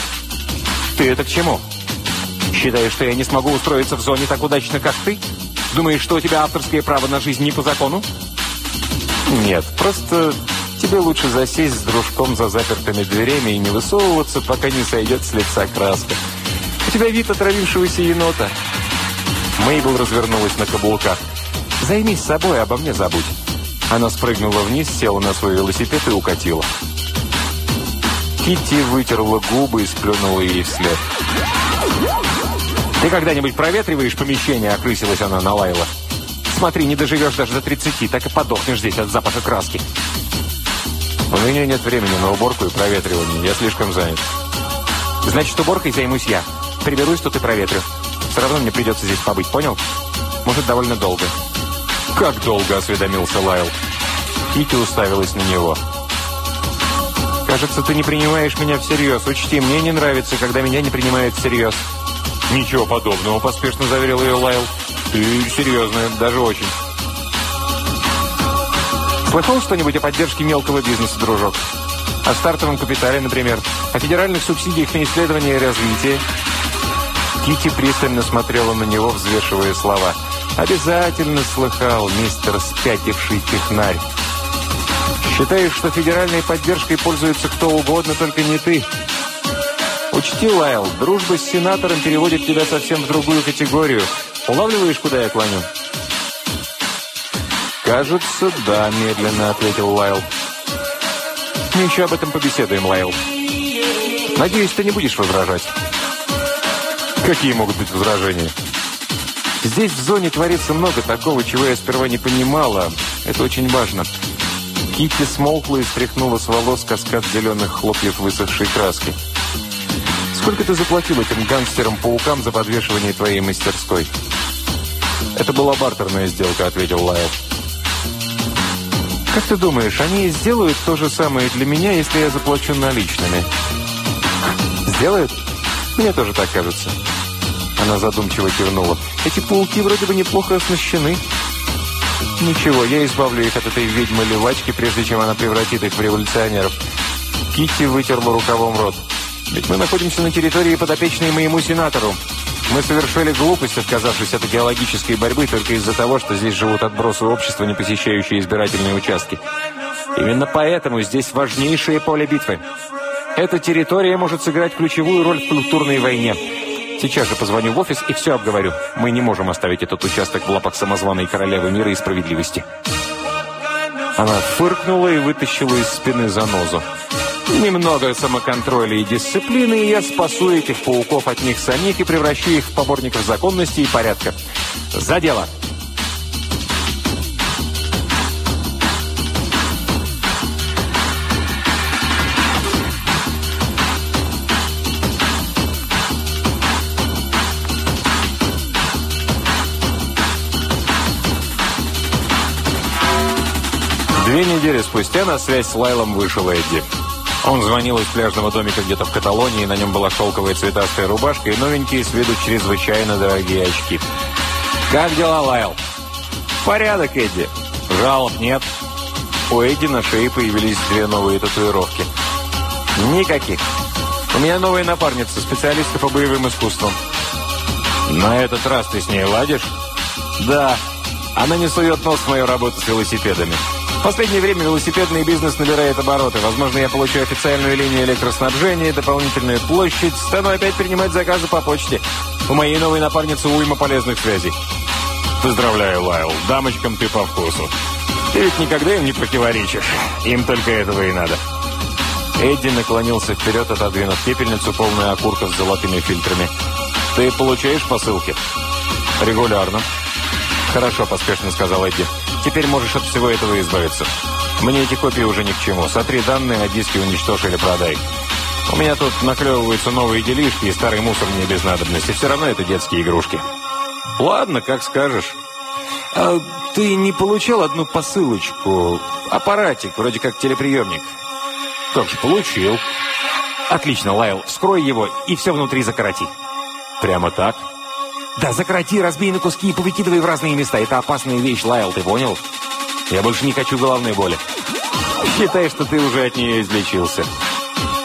Speaker 2: Ты это к чему? Считаешь, что я не смогу устроиться в зоне так удачно, как ты? Думаешь, что у тебя авторское право на жизнь не по закону?
Speaker 1: Нет, просто тебе лучше засесть с дружком за запертыми дверями и не высовываться, пока не сойдет с лица краска. У тебя вид отравившегося енота. Мейбл развернулась на каблуках. Займись собой, обо мне забудь. Она спрыгнула вниз, села на свой велосипед и укатила. Китти вытерла губы и сплюнула ей вслед.
Speaker 2: «Ты когда-нибудь проветриваешь помещение?» – окрысилась она на Лайла. «Смотри, не доживешь даже до 30, так и подохнешь здесь от запаха краски».
Speaker 1: «У меня нет времени на уборку и проветривание. Я слишком занят».
Speaker 2: «Значит, уборкой займусь я. Приберусь тут и проветрю. Все равно мне придется здесь побыть, понял? Может, довольно долго».
Speaker 1: «Как долго?» – осведомился Лайл. Кити уставилась на него.
Speaker 2: «Кажется, ты не принимаешь меня всерьез. Учти, мне не нравится, когда меня не принимают всерьез».
Speaker 1: «Ничего подобного», – поспешно заверил ее Лайл. «Ты серьезная, даже очень».
Speaker 2: Слыхал что-нибудь о поддержке мелкого бизнеса, дружок? О стартовом капитале, например? О федеральных субсидиях на исследование и развитие?»
Speaker 1: Кити пристально смотрела на него, взвешивая слова – Обязательно слыхал, мистер спятивший технарь. Считаешь, что федеральной поддержкой пользуется кто угодно, только не ты? Учти, Лайл, дружба с сенатором переводит тебя совсем в другую категорию. Улавливаешь, куда я клоню?
Speaker 2: «Кажется, да», — медленно ответил Лайл.
Speaker 1: «Мы еще об этом побеседуем, Лайл. Надеюсь, ты не будешь возражать». «Какие могут быть возражения?» Здесь в зоне творится много такого, чего я сперва не понимала. Это очень важно. Китти смолкла и стряхнула с волос каскад зеленых хлопьев высохшей краски. «Сколько ты заплатил этим гангстерам-паукам за подвешивание твоей мастерской?» «Это была бартерная сделка», — ответил Лайл. «Как ты думаешь, они сделают то же самое для меня, если я заплачу наличными?» «Сделают? Мне тоже так кажется». Она задумчиво кивнула. «Эти пауки вроде бы неплохо оснащены». «Ничего, я избавлю их от этой ведьмы-левачки, прежде чем она превратит их в революционеров». Китти вытерла рукавом рот. «Ведь мы находимся на территории, подопечной моему сенатору. Мы совершили глупость, отказавшись от идеологической борьбы только из-за того, что здесь живут отбросы общества, не посещающие избирательные участки. Именно поэтому здесь важнейшее поле битвы. Эта территория может сыграть ключевую роль в культурной войне. Сейчас же позвоню в офис и все обговорю. Мы не можем оставить этот участок в лапах самозваной королевы мира и справедливости. Она фыркнула и вытащила из спины занозу. Немного самоконтроля и дисциплины, и я спасу этих пауков от них самих и превращу их в поборников законности и порядка. За дело! Две недели спустя на связь с Лайлом вышел Эдди. Он звонил из пляжного домика где-то в Каталонии, на нем была шелковая цветастая рубашка и новенькие с виду чрезвычайно дорогие очки. «Как дела, Лайл?» «Порядок, Эдди. Жалоб нет». У Эдди на шее появились две новые татуировки. «Никаких. У меня новая напарница, специалистка по боевым искусствам». «На этот раз ты с ней ладишь?» «Да. Она не сует нос в мою работу с велосипедами». Последнее время велосипедный бизнес набирает обороты. Возможно, я получу официальную линию электроснабжения, дополнительную площадь, стану опять принимать заказы по почте. У моей новой напарницы уйма полезных связей. Поздравляю, Лайл. Дамочкам ты по вкусу. Ты ведь никогда им не противоречишь. Им только этого и надо. Эдди наклонился вперед, отодвинув пепельницу, полную окурков с золотыми фильтрами. «Ты получаешь посылки?» «Регулярно». «Хорошо», — поспешно сказал Эдди. Теперь можешь от всего этого избавиться. Мне эти копии уже ни к чему. Сотри данные, а диски уничтожь или продай. У меня тут наклевываются новые делишки, и старый мусор мне без надобности. Все равно это детские игрушки. Ладно, как скажешь. А ты не получал одну посылочку? Аппаратик, вроде как телеприемник. Как же, получил. Отлично, Лайл, вскрой его и все внутри закороти. Прямо так? Да, закроти, разбей на куски и повыкидывай в разные места. Это опасная вещь, Лайл, ты понял? Я больше не хочу головной боли. Считай, что ты уже от нее излечился.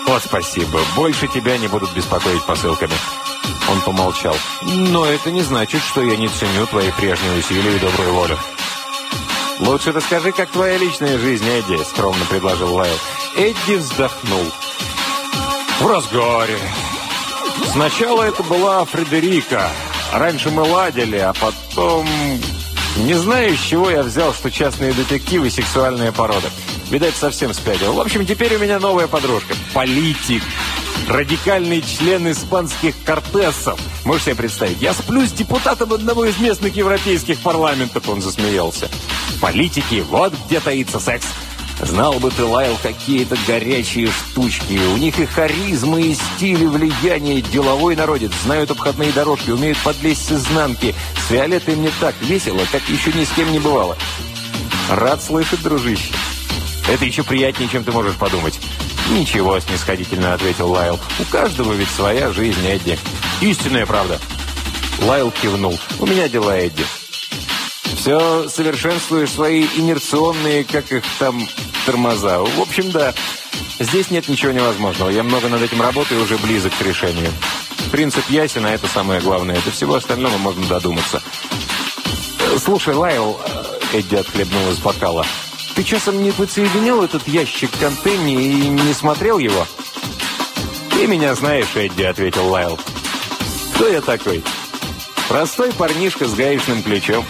Speaker 1: Вот спасибо. Больше тебя не будут беспокоить посылками. Он помолчал. Но это не значит, что я не ценю твои прежние усилия и добрую волю. «Лучше расскажи, как твоя личная жизнь, Эдди», — скромно предложил Лайл. Эдди вздохнул. «В разгаре. Сначала это была Фредерика, Раньше мы ладили, а потом... Не знаю, с чего я взял, что частные детективы – сексуальная порода. Видать, совсем спятил. В общем, теперь у меня новая подружка. Политик. Радикальный член испанских кортесов. Можешь себе представить? Я сплю с депутатом одного из местных европейских парламентов. Он засмеялся. Политики, вот где таится секс. Знал бы ты, Лайл, какие-то горячие штучки. У них и харизма, и стиль, и влияние. Деловой народец. Знают обходные дорожки, умеют подлезть с изнанки. С Виолеттой мне так весело, как еще ни с кем не бывало. Рад слышать, дружище. Это еще приятнее, чем ты можешь подумать. «Ничего», — снисходительно ответил Лайл. «У каждого ведь своя жизнь, Эдди». «Истинная правда». Лайл кивнул. «У меня дела, Эдди». «Все совершенствуешь свои инерционные, как их там, тормоза. В общем, да. Здесь нет ничего невозможного. Я много над этим работаю и уже близок к решению. Принцип ясен, а это самое главное. Это всего остального можно додуматься. Слушай, Лайл, Эдди отхлебнул из бокала. Ты часом не подсоединил этот ящик к антенне и не смотрел его? Ты меня знаешь, Эдди, ответил Лайл. Кто я такой? Простой парнишка с гаечным ключом.